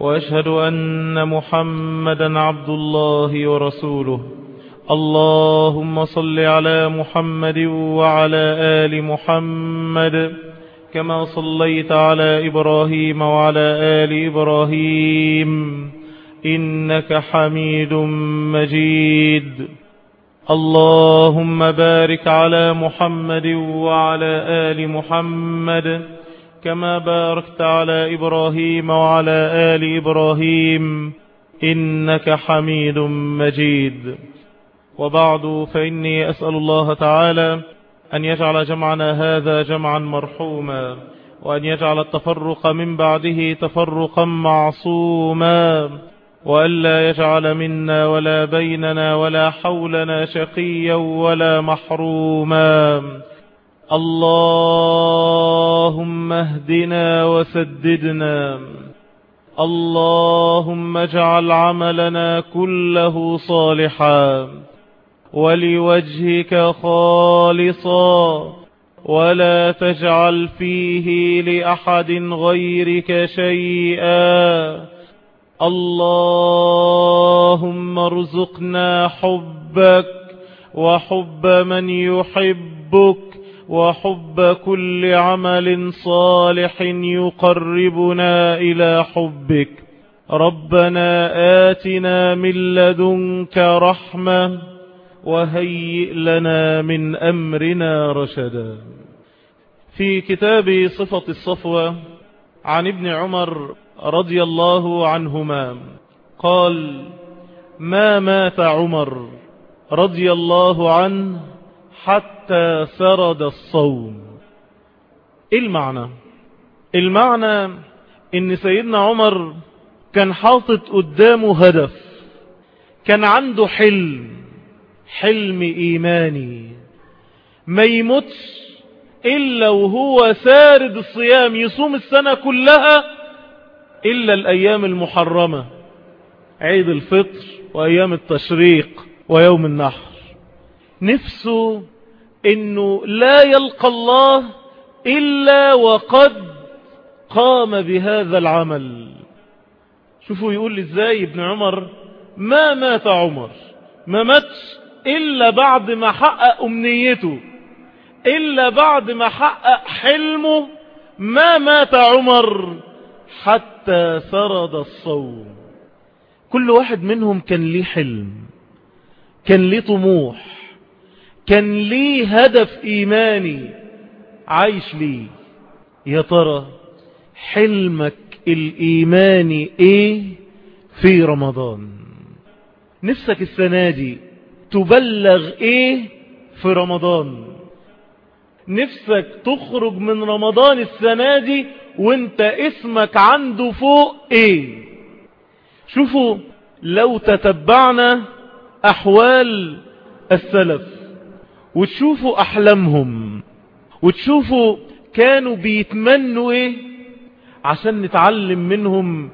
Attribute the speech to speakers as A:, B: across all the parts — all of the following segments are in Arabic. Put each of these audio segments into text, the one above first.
A: وأشهد أن محمدا عبد الله ورسوله. اللهم صل على محمد وعلى آل محمد كما صليت على إبراهيم وعلى آل إبراهيم. إنك حميد مجيد. اللهم بارك على محمد وعلى آل محمد كما باركت على إبراهيم وعلى آل إبراهيم إنك حميد مجيد. وبعد فإني أسأل الله تعالى أن يجعل جمعنا هذا جمعا مرحوما وأن يجعل التفرق من بعده تفرقا معصوما وألا يجعل منا ولا بيننا ولا حولنا شقيا ولا محروما. اللهم اهدنا وسددنا. اللهم اجعل عملنا كله صالحا. ولوجهك خالصا. ولا تجعل فيه لأحد غيرك شيئا. اللهم ارزقنا حبك وحب من يحبك. وحب كل عمل صالح يقربنا إلى حبك. ربنا آتنا من لدنك رحمة وهيئ لنا من أمرنا رشدا. في كتاب صفة الصفوة عن ابن عمر رضي الله عنهما قال ما مات عمر رضي الله عنه حتى سرد الصوم. إيه المعنى؟ المعنى إن سيدنا عمر كان حاطط قدامه هدف كان عنده حلم حلم إيماني. ما يموتش إلا وهو سارد الصيام يصوم السنة كلها إلا الأيام المحرمة عيد الفطر وأيام التشريق ويوم النحر. نفسه إنه لا يلقى الله إلا وقد قام بهذا العمل. شوفوا يقول لي إزاي ابن عمر؟ ما مات عمر ما ماتش إلا بعد ما حقق أمنيته إلا بعد ما حقق حلمه ما مات عمر حتى سرد الصوم. كل واحد منهم كان ليه حلم كان ليه طموح. كان ليه هدف إيماني. عايش ليه يا ترى حلمك الإيماني إيه في رمضان؟ نفسك السنة دي تبلغ إيه في رمضان؟ نفسك تخرج من رمضان السنة دي وانت اسمك عنده فوق إيه؟ شوفوا لو تتبعنا أحوال السلف. وتشوفوا أحلامهم. وتشوفوا كانوا بيتمنوا إيه؟ عشان نتعلم منهم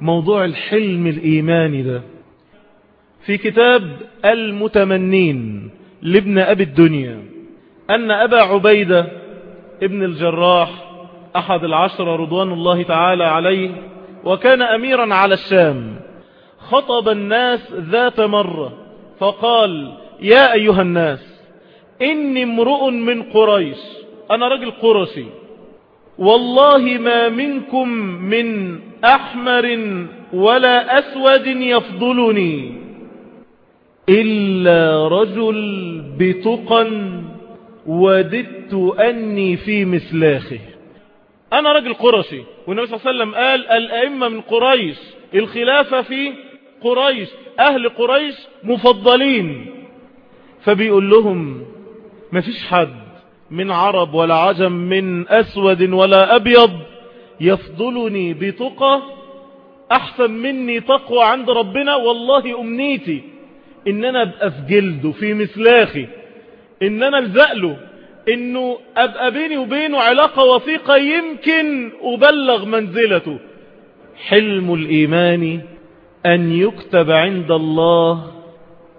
A: موضوع الحلم الإيماني ده. في كتاب المتمنين لابن أبي الدنيا أن أبا عبيدة ابن الجراح أحد العشرة رضوان الله تعالى عليه وكان اميرا على الشام. خطب الناس ذات مرة فقال يا أيها الناس إني امرؤ من قريش. أنا رجل قرشي. والله ما منكم من أحمر ولا أسود يفضلني إلا رجل بتقى وددت أني في مسلاخه أنا رجل قرشي. والنبي صلى الله عليه وسلم قال الأئمة من قريش الخلافة في قريش أهل قريش مفضلين. فبيقول لهم ما فيش حد من عرب ولا عجم من أسود ولا أبيض يفضلني بتقى أحسن مني تقوى عند ربنا. والله أمنيتي إن أنا أبقى في جلده في مسلاخي إن أنا ألزق له إنه أبقى بيني وبينه علاقة وثيقة يمكن أبلغ منزلته. حلم الإيمان أن يكتب عند الله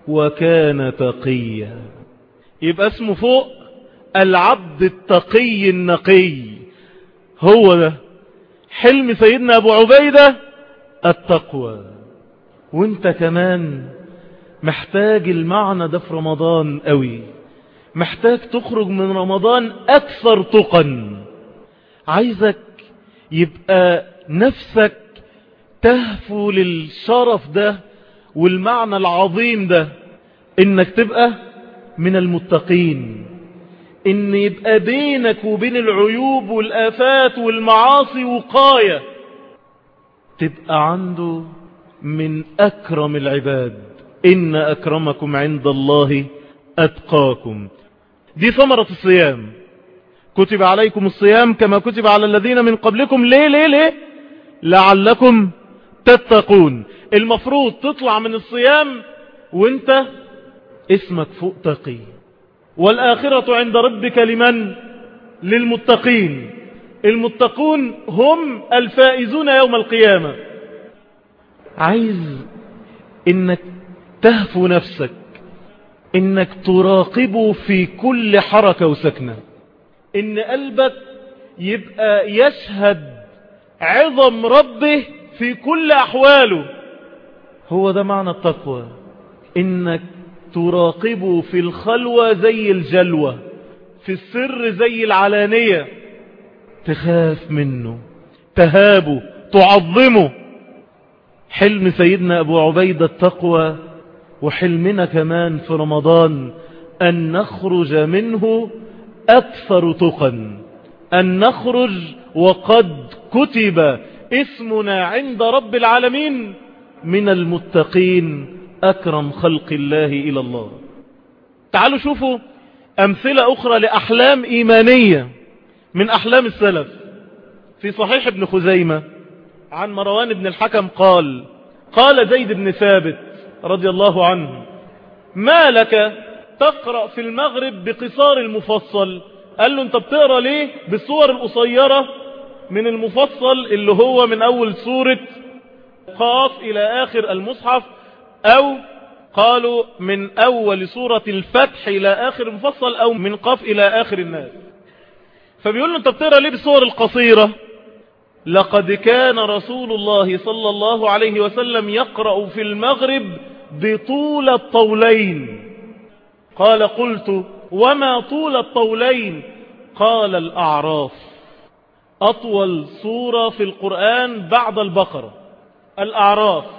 A: وكان تقيا. يبقى اسمه فوق العبد التقي النقي. هو ده. حلم سيدنا أبو عبيدة التقوى. وانت كمان محتاج المعنى ده في رمضان قوي. محتاج تخرج من رمضان أكثر تقا. عايزك يبقى نفسك تهفو للشرف ده والمعنى العظيم ده إنك تبقى من المتقين. إن يبقى بينك وبين العيوب والآفات والمعاصي وقاية تبقى عنده من أكرم العباد. إن أكرمكم عند الله أتقاكم. دي ثمرة الصيام. كتب عليكم الصيام كما كتب على الذين من قبلكم. ليه ليه ليه؟ لعلكم تتقون. المفروض تطلع من الصيام وانت اسمك فوق تقي. والآخرة عند ربك لمن؟ للمتقين. المتقون هم الفائزون يوم القيامة. عايز إنك تهفو نفسك إنك تراقبه في كل حركة وسكنة. إن قلبك يبقى يشهد عظم ربه في كل أحواله. هو ده معنى التقوى إنك تراقبه في الخلوة زي الجلوة في السر زي العلانية. تخاف منه تهابه تعظمه. حلم سيدنا أبو عبيدة التقوى وحلمنا كمان في رمضان أن نخرج منه أكثر تقا أن نخرج وقد كتب اسمنا عند رب العالمين من المتقين. أكرم خلق الله إلى الله. تعالوا شوفوا أمثلة أخرى لأحلام إيمانية من أحلام السلف. في صحيح ابن خزيمة عن مروان بن الحكم قال قال زيد بن ثابت رضي الله عنه ما لك تقرأ في المغرب بقصار المفصل؟ قال له أنت بتقرأ ليه؟ بالصور القصيرة من المفصل اللي هو من أول سورة قاف إلى آخر المصحف أو قالوا من أول سورة الفتح إلى آخر المفصل أو من قاف إلى آخر الناس. فبيقول له أنت بتقرأ ليه بالصور القصيرة؟ لقد كان رسول الله صلى الله عليه وسلم يقرأ في المغرب بطول الطولين. قال قلت وما طول الطولين؟ قال الأعراف. أطول سورة في القرآن بعد البقرة. الأعراف.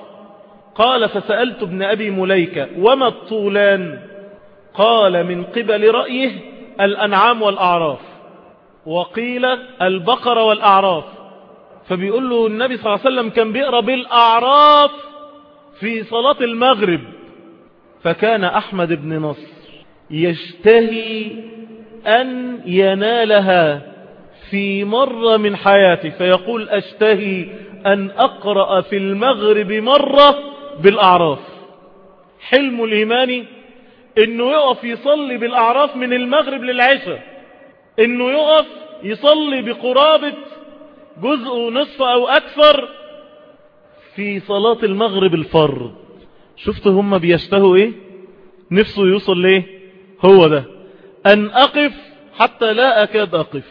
A: قال فسألت ابن أبي مليكة وما الطولان؟ قال من قبل رأيه الأنعام والأعراف وقيل البقرة والأعراف. فبيقول له النبي صلى الله عليه وسلم كان بيقرأ بالأعراف في صلاة المغرب. فكان أحمد بن نصر يشتهي أن ينالها في مرة من حياتي فيقول أشتهي أن أقرأ في المغرب مرة بالأعراف. حلم الإيماني أنه يقف يصلي بالأعراف من المغرب للعشاء. أنه يقف يصلي بقرابة جزء ونصف أو أكثر في صلاة المغرب الفرض. شفت هم بيشتهوا إيه؟ نفسه يوصل ليه هو ده. أن أقف حتى لا أكاد أقف.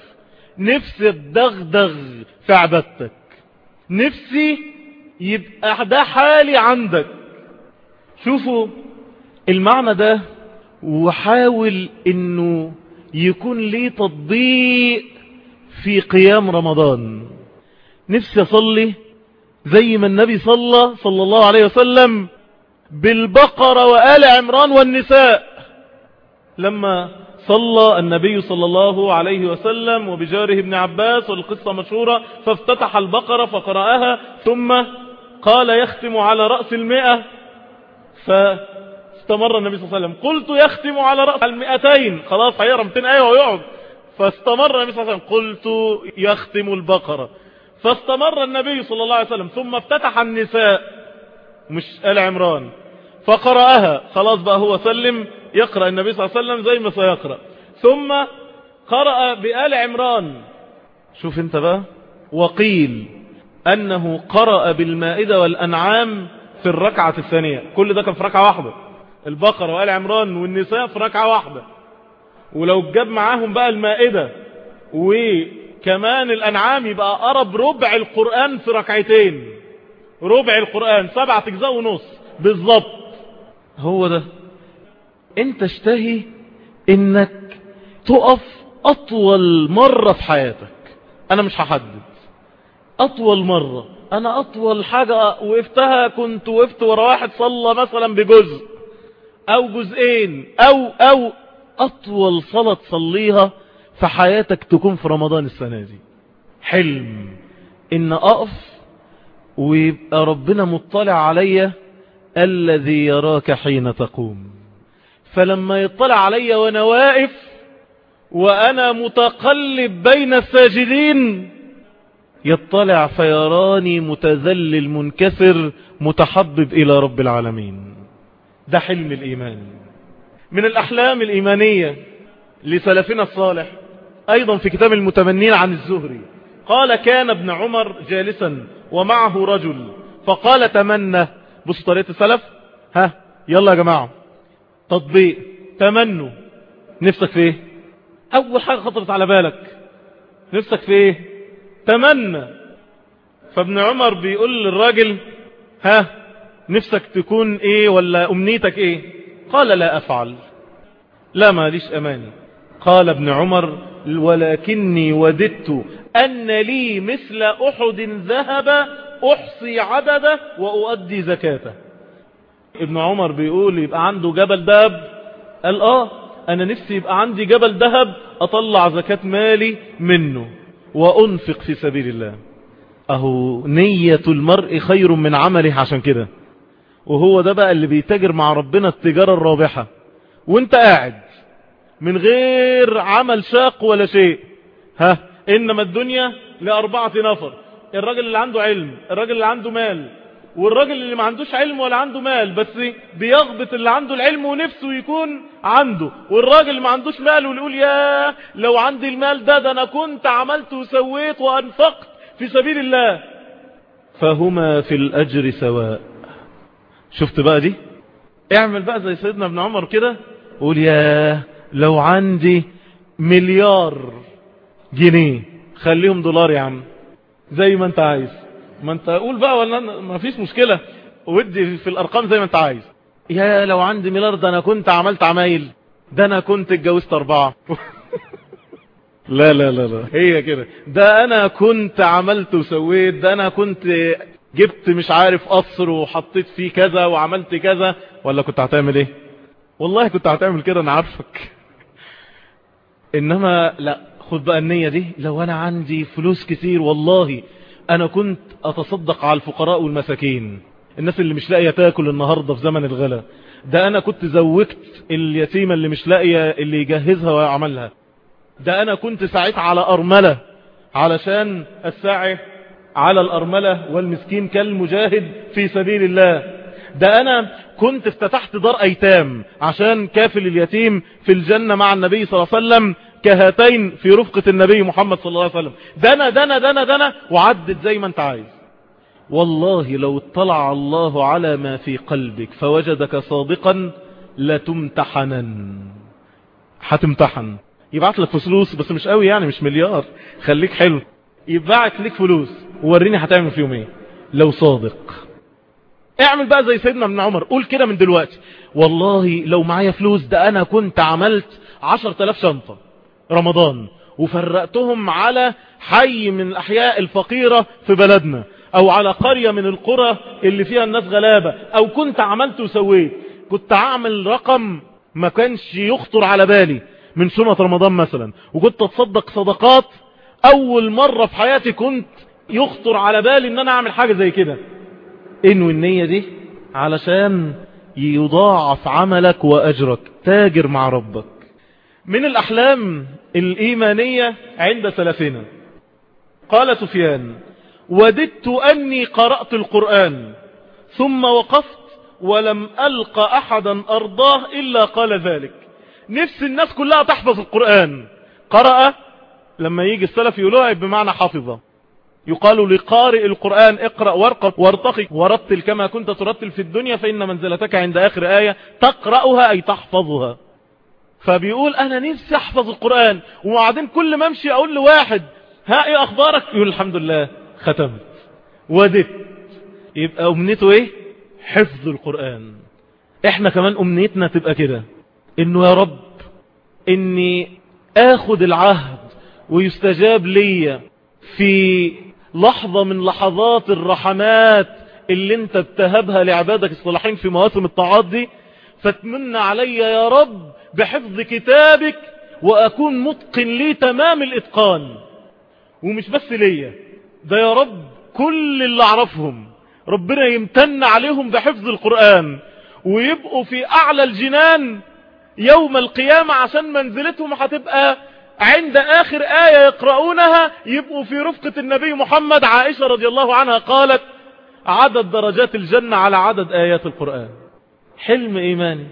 A: نفسي الدغدغ في عبادتك. نفسي يبقى ده حالي عندك. شوفوا المعنى ده وحاول إنه يكون ليه تطبيق في قيام رمضان. نفسي أصلي زي ما النبي صلى صلى الله عليه وسلم بالبقرة وآل عمران والنساء. لما صلى النبي صلى الله عليه وسلم وبجاره ابن عباس والقصة مشهورة فافتتح البقرة فقرأها ثم قال يختم على رأس المئة فاستمر النبي صلى الله عليه وسلم. قلت يختم على رأس المئتين. خلاص هيقرأ 200 آية ويقعد. فاستمر النبي صلى الله عليه وسلم. قلت يختم البقرة. فاستمر النبي صلى الله عليه وسلم. ثم افتتح النساء مش آل عمران. فقرأها. خلاص بقى هو سلم يقرأ النبي صلى الله عليه وسلم زي ما سيقرأ. ثم قرأ بآل عمران. شوف انت بقى. وقيل أنه قرأ بالمائدة والأنعام في الركعة الثانية. كل ده كان في ركعة واحدة. البقرة وآل عمران والنساء في ركعة واحدة. ولو جاب معاهم بقى المائدة وكمان الأنعام يبقى قرب ربع القرآن في ركعتين. ربع القرآن سبعة أجزاء ونص. بالظبط. هو ده. انت اشتهي إنك تقف أطول مرة في حياتك. أنا مش هحدد. أطول مرة. أنا أطول حاجة وقفتها كنت وقفت ورا واحد صلى مثلا بجزء أو جزئين أو أو أطول صلاة تصليها في حياتك تكون في رمضان السنة دي. حلم. إن أقف ويبقى ربنا مطلع عليا الذي يراك حين تقوم. فلما يطلع عليا وأنا واقف وأنا متقلب بين الساجدين يطلع فيراني متذلل منكسر متحبب إلى رب العالمين. ده حلم الإيمان. من الأحلام الإيمانية لسلفنا الصالح أيضا في كتاب المتمنين عن الزهري قال كان ابن عمر جالسا ومعه رجل فقال تمنى بصوا طريقة السلف؟ ها يلا يا جماعة. تطبيق. تمنوا نفسك في إيه؟ أول حاجة خطرت على بالك. نفسك في إيه؟ تمنى فابن عمر بيقول للراجل ها نفسك تكون إيه ولا أمنيتك إيه؟ قال لا أفعل. لا ما ليش اماني قال ابن عمر ولكني وددت أن لي مثل أحد ذهب أحصي عدده وأؤدي زكاته. ابن عمر بيقول يبقى عنده جبل ذهب قال آه أنا نفسي يبقى عندي جبل ذهب أطلع زكاة مالي منه. وأنفق في سبيل الله. أهو نية المرء خير من عمله عشان كده. وهو ده بقى اللي بيتاجر مع ربنا التجارة الرابحة. وانت قاعد من غير عمل شاق ولا شيء. ها إنما الدنيا لأربعة نفر. الراجل اللي عنده علم الراجل اللي عنده مال والراجل اللي ما عندوش علم ولا عنده مال بس بيغبط اللي عنده العلم ونفسه يكون عنده. والراجل اللي ما عندوش مال ويقول يا لو عندي المال ده ده أنا كنت عملت وسويت وأنفقت في سبيل الله. فهما في الأجر سواء. شفت بقى دي؟ اعمل بقى زي سيدنا ابن عمر كده قول يا لو عندي مليار جنيه خليهم دولار يا عم زي ما انت عايز. ما انت قول بقى ولا ما فيش مشكلة. ودي في الأرقام زي ما انت عايز. يا لو عندي مليار ده أنا كنت عملت عمايل. ده أنا كنت اتجوزت أربعة. لا لا لا لا. هي كده. ده أنا كنت عملت وسويت. ده أنا كنت جبت مش عارف قصر وحطيت فيه كذا وعملت كذا. ولا كنت هتعمل إيه؟ والله كنت هتعمل كده أنا عارفك. إنما لا خد بقى النية دي. لو أنا عندي فلوس كتير والله أنا كنت أتصدق على الفقراء والمساكين. الناس اللي مش لاقية تاكل النهاردة في زمن الغلا. ده أنا كنت زوجت اليتيمة اللي مش لاقية اللي يجهزها ويعملها. ده أنا كنت ساعت على أرملة علشان الساعي على الأرملة والمسكين كالمجاهد في سبيل الله. ده أنا كنت افتتحت دار أيتام عشان كافل اليتيم في الجنة مع النبي صلى الله عليه وسلم كهاتين في رفقة النبي محمد صلى الله عليه وسلم. دنا دنا دنا دنا وعدد زي ما انت عايز. والله لو اطلع الله على ما في قلبك فوجدك صادقا لتمتحنن. هتمتحن يبعت لك فلوس بس مش قوي يعني مش مليار. خليك حلو. يبعت لك فلوس. ووريني هتعمل فيهم إيه. لو صادق. اعمل بقى زي سيدنا ابن عمر. قول كده من دلوقتي. والله لو معايا فلوس ده أنا كنت عملت عشر تلاف شنطة. رمضان وفرقتهم على حي من الأحياء الفقيرة في بلدنا أو على قرية من القرى اللي فيها الناس غلابة أو كنت عملت وسويت. كنت أعمل رقم ما كانش يخطر على بالي من شنط رمضان مثلا. وكنت أتصدق صدقات أول مرة في حياتي كنت يخطر على بالي إن أنا أعمل حاجة زي كده. انوي النية دي علشان يضاعف عملك وأجرك. تاجر مع ربك. من الأحلام الإيمانية عند سلفنا. قال سفيان وددت أني قرأت القرآن ثم وقفت ولم ألق أحدا أرضاه إلا قال ذلك. نفس الناس كلها تحفظ القرآن. قرأ لما يجي السلف يقولوها بمعنى حافظة. يقال لقارئ القرآن اقرأ وارقب وارتقي ورتل كما كنت ترتل في الدنيا فإن منزلتك عند آخر آية تقرأها أي تحفظها. فبيقول أنا نفسي أحفظ القرآن وبعدين كل ما أمشي أقول لواحد ها إيه أخبارك؟ يقول الحمد لله ختمت ودت. يبقى أمنيته إيه؟ حفظ القرآن. إحنا كمان أمنيتنا تبقى كده. إنه يا رب إني اخد العهد ويستجاب لي في لحظة من لحظات الرحمات اللي أنت بتهبها لعبادك الصالحين في مواسم الطاعات دي فتمن علي يا رب بحفظ كتابك وأكون متقن لي تمام الإتقان. ومش بس ليا ده يا رب كل اللي أعرفهم. ربنا يمتن عليهم بحفظ القرآن ويبقوا في أعلى الجنان يوم القيامة عشان منزلتهم هتبقى عند آخر آية يقرؤونها يبقوا في رفقة النبي محمد عائشة رضي الله عنها قالت عدد درجات الجنة على عدد آيات القرآن. حلم إيماني.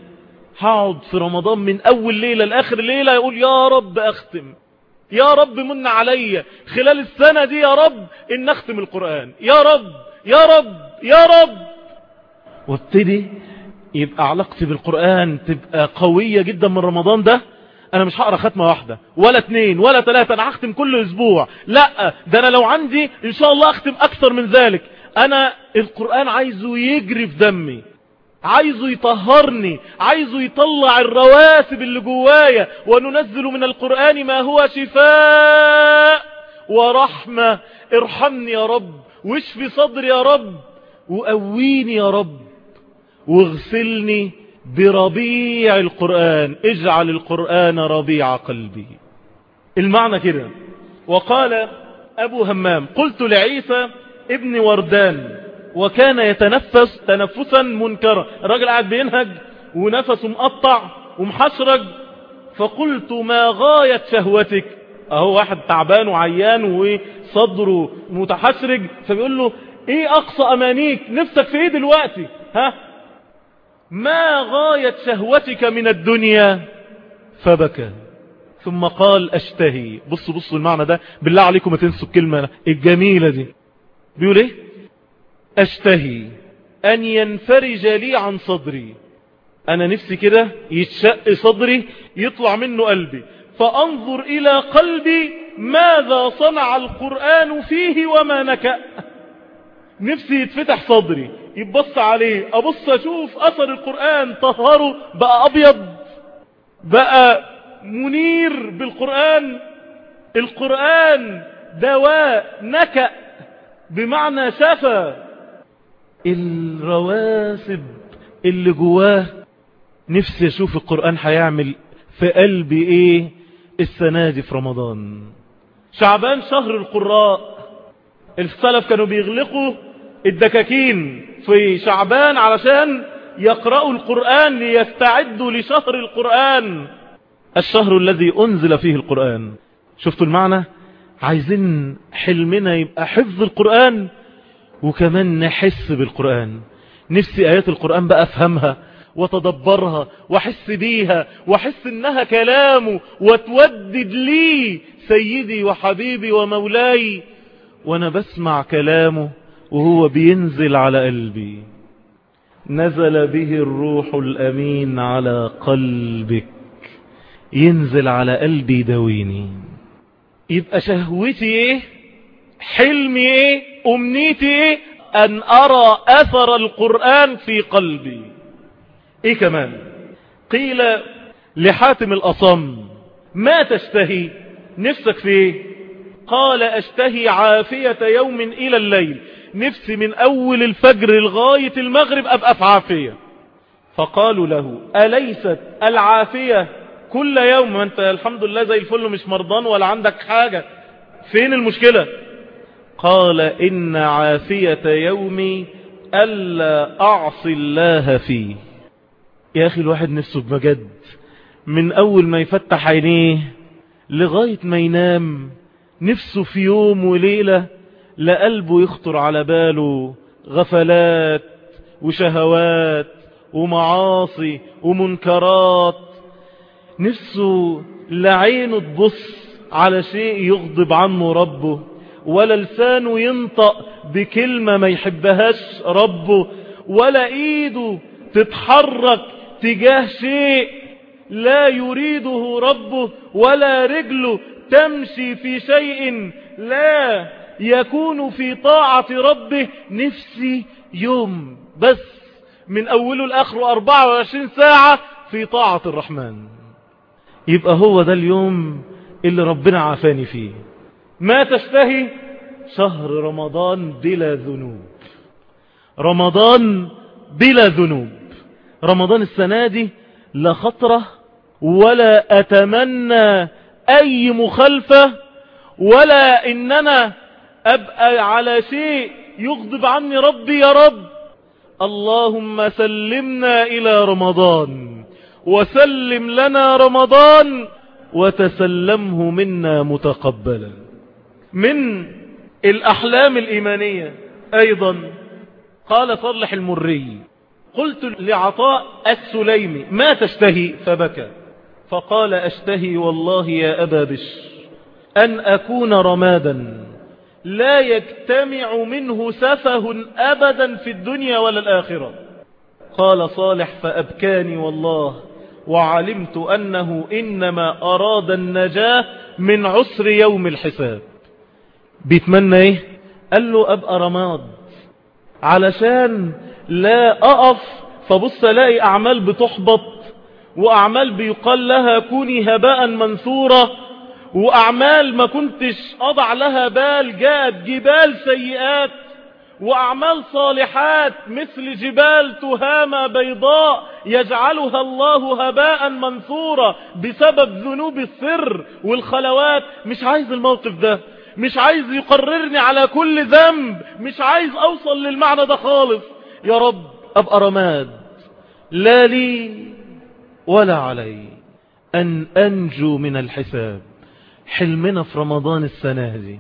A: هقعد في رمضان من أول ليلة لآخر ليلة يقول يا رب أختم. يا رب من علي. خلال السنة دي يا رب إن أختم القرآن. يا رب يا رب يا رب. وابتدي يبقى علاقتي بالقرآن تبقى قوية جدا من رمضان ده. أنا مش هقرأ ختمة واحدة ولا اتنين ولا تلاتة أنا هختم كل أسبوع. لا ده أنا لو عندي إن شاء الله أختم أكثر من ذلك. أنا القرآن عايزه يجري في دمي. عايزه يطهرني عايزه يطلع الرواسب اللي جوايا وننزل من القرآن ما هو شفاء. ورحمة ارحمني يا رب واشفي صدري يا رب وقويني يا رب واغسلني بربيع القرآن. اجعل القرآن ربيع قلبي. المعنى كده. وقال أبو همام قلت لعيسى ابن وردان وكان يتنفس تنفسا منكرا. الراجل قاعد بينهج ونفسه مقطع ومحشرج فقلت ما غاية شهوتك؟ أهو واحد تعبان وعيان وصدره متحشرج فبيقول له إيه أقصى أمانيك؟ نفسك في إيه دلوقتي؟ ها؟ ما غاية شهوتك من الدنيا؟ فبكى. ثم قال أشتهي. بصوا بصوا المعنى ده. بالله عليكم ما تنسوا الكلمة الجميلة دي. بيقول إيه؟ أشتهي أن ينفرج لي عن صدري. أنا نفسي كده يتشق صدري يطلع منه قلبي. فأنظر إلى قلبي ماذا صنع القرآن فيه وما نكأ. نفسي يتفتح صدري يبص عليه. أبص أشوف أثر القرآن طهره بقى أبيض بقى منير بالقرآن. القرآن دواء نكأ بمعنى شفى. الرواسب اللي جواه. نفسي أشوف القرآن هيعمل في قلبي إيه السنة دي في رمضان. شعبان شهر القراء. السلف كانوا بيغلقوا الدكاكين في شعبان علشان يقرأوا القرآن ليستعدوا لشهر القرآن. الشهر الذي أنزل فيه القرآن. شفتوا المعنى؟ عايزين حلمنا يبقى حفظ القرآن. وكمان نحس بالقرآن. نفسي آيات القرآن بقى أفهمها وتدبرها وأحس بيها وأحس إنها كلامه وتودد لي سيدي وحبيبي ومولاي. وأنا بسمع كلامه وهو بينزل على قلبي. نزل به الروح الأمين على قلبك. ينزل على قلبي دويني. يبقى شهوتي إيه؟ حلمي إيه؟ أمنيتي إيه أن أرى أثر القرآن في قلبي. إيه كمان؟ قيل لحاتم الأصم ما تشتهي؟ نفسك في إيه؟ قال أشتهي عافية يوم إلى الليل نفسي من أول الفجر لغاية المغرب أبقى في عافية. فقالوا له أليست العافية كل يوم؟ أنت الحمد لله زي الفل مش مرضان ولا عندك حاجة. فين المشكلة؟ قال إن عافية يومي ألا أعصي الله فيه. يا أخي الواحد نفسه بمجد من أول ما يفتح عينيه لغاية ما ينام نفسه في يوم وليلة لا قلبه يخطر على باله غفلات وشهوات ومعاصي ومنكرات. نفسه لا عينه تبص على شيء يغضب عنه ربه ولا لسانه ينطق بكلمة ما يحبهاش ربه ولا إيده تتحرك تجاه شيء لا يريده ربه ولا رجله تمشي في شيء لا يكون في طاعة ربه. نفسي يوم بس من أوله لآخره 24 ساعة في طاعة الرحمن. يبقى هو ده اليوم اللي ربنا عافاني فيه. ما تشتهي شهر رمضان بلا ذنوب. رمضان بلا ذنوب. رمضان السنة دي لا خطرة ولا أتمنى أي مخالفة ولا إننا أبقى على شيء يغضب عني ربي يا رب. اللهم سلمنا إلى رمضان وسلم لنا رمضان وتسلمه منا متقبلا. من الأحلام الإيمانية أيضا. قال صلح المري قلت لعطاء السليمي ما تشتهي؟ فبكى. فقال أشتهي والله يا أبا بشر أن أكون رمادا. لا يجتمع منه سفه أبدا في الدنيا ولا الآخرة. قال صالح فأبكاني والله وعلمت أنه إنما أراد النجاة من عسر يوم الحساب. بيتمنى إيه؟ قال له أبقى رماد. علشان لا أقف فبص ألاقي أعمال بتحبط وأعمال بيقال لها كوني هباء منثورة وأعمال ما كنتش أضع لها بال جاءت جبال سيئات وأعمال صالحات مثل جبال تهامة بيضاء يجعلها الله هباء منثورا بسبب ذنوب السر والخلوات. مش عايز الموقف ده. مش عايز يقررني على كل ذنب مش عايز أوصل للمعنى ده خالص. يا رب أبقى رماد. لا لي ولا علي أن أنجو من الحساب. حلمنا في رمضان السنة دي.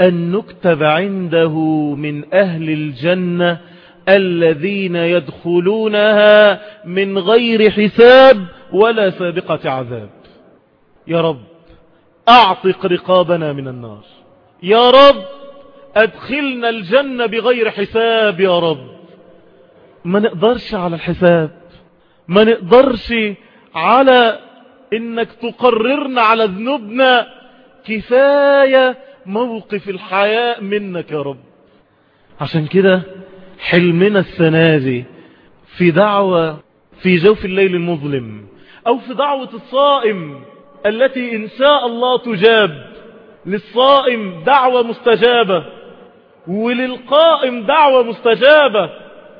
A: أن نكتب عنده من أهل الجنة الذين يدخلونها من غير حساب ولا سابقة عذاب. يا رب أعتق رقابنا من النار. يا رب أدخلنا الجنة بغير حساب يا رب. ما نقدرش على الحساب. ما نقدرش على إنك تقررنا على ذنوبنا. كفاية موقف الحياء منك يا رب. عشان كده حلمنا السنة دي في دعوة في جوف الليل المظلم أو في دعوة الصائم. التي إن شاء الله تجاب للصائم دعوة مستجابة وللقائم دعوة مستجابة.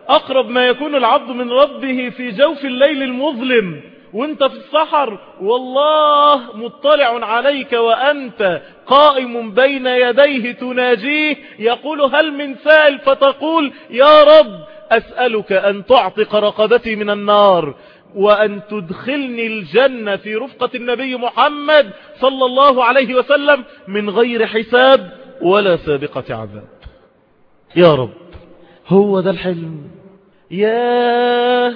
A: أقرب ما يكون العبد من ربه في جوف الليل المظلم وانت في السحر والله مطلع عليك وأنت قائم بين يديه تناجيه. يقول هل من سائل فتقول يا رب أسألك أن تعتق رقبتي من النار. وأن تدخلني الجنة في رفقة النبي محمد صلى الله عليه وسلم من غير حساب ولا سابقة عذاب. يا رب. هو ده الحلم. ياه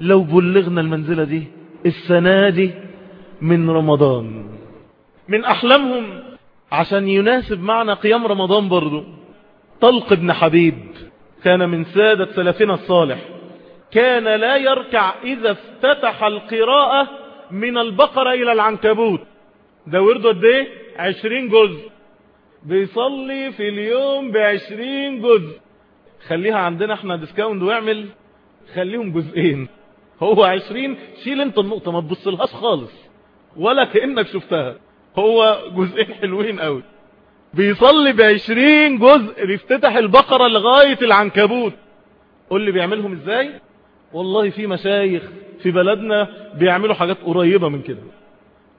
A: لو بلغنا المنزلة دي السنة دي من رمضان. من أحلامهم. عشان يناسب معنى قيام رمضان برضو. طلق ابن حبيب كان من سادة سلفنا الصالح. كان لا يركع إذا افتتح القراءة من البقرة إلى العنكبوت. ده ورده قد إيه؟ عشرين جزء. بيصلي في اليوم بعشرين جزء. خليها عندنا إحنا ديسكاوند واعمل. خليهم جزئين. هو عشرين شيل أنت النقطة ما تبصلهاش خالص. ولا كأنك شفتها. هو جزئين حلوين قوي بيصلي بعشرين جزء بيفتتح البقرة لغاية العنكبوت. قول لي بيعملهم إزاي؟ والله في مشايخ في بلدنا بيعملوا حاجات قريبة من كده.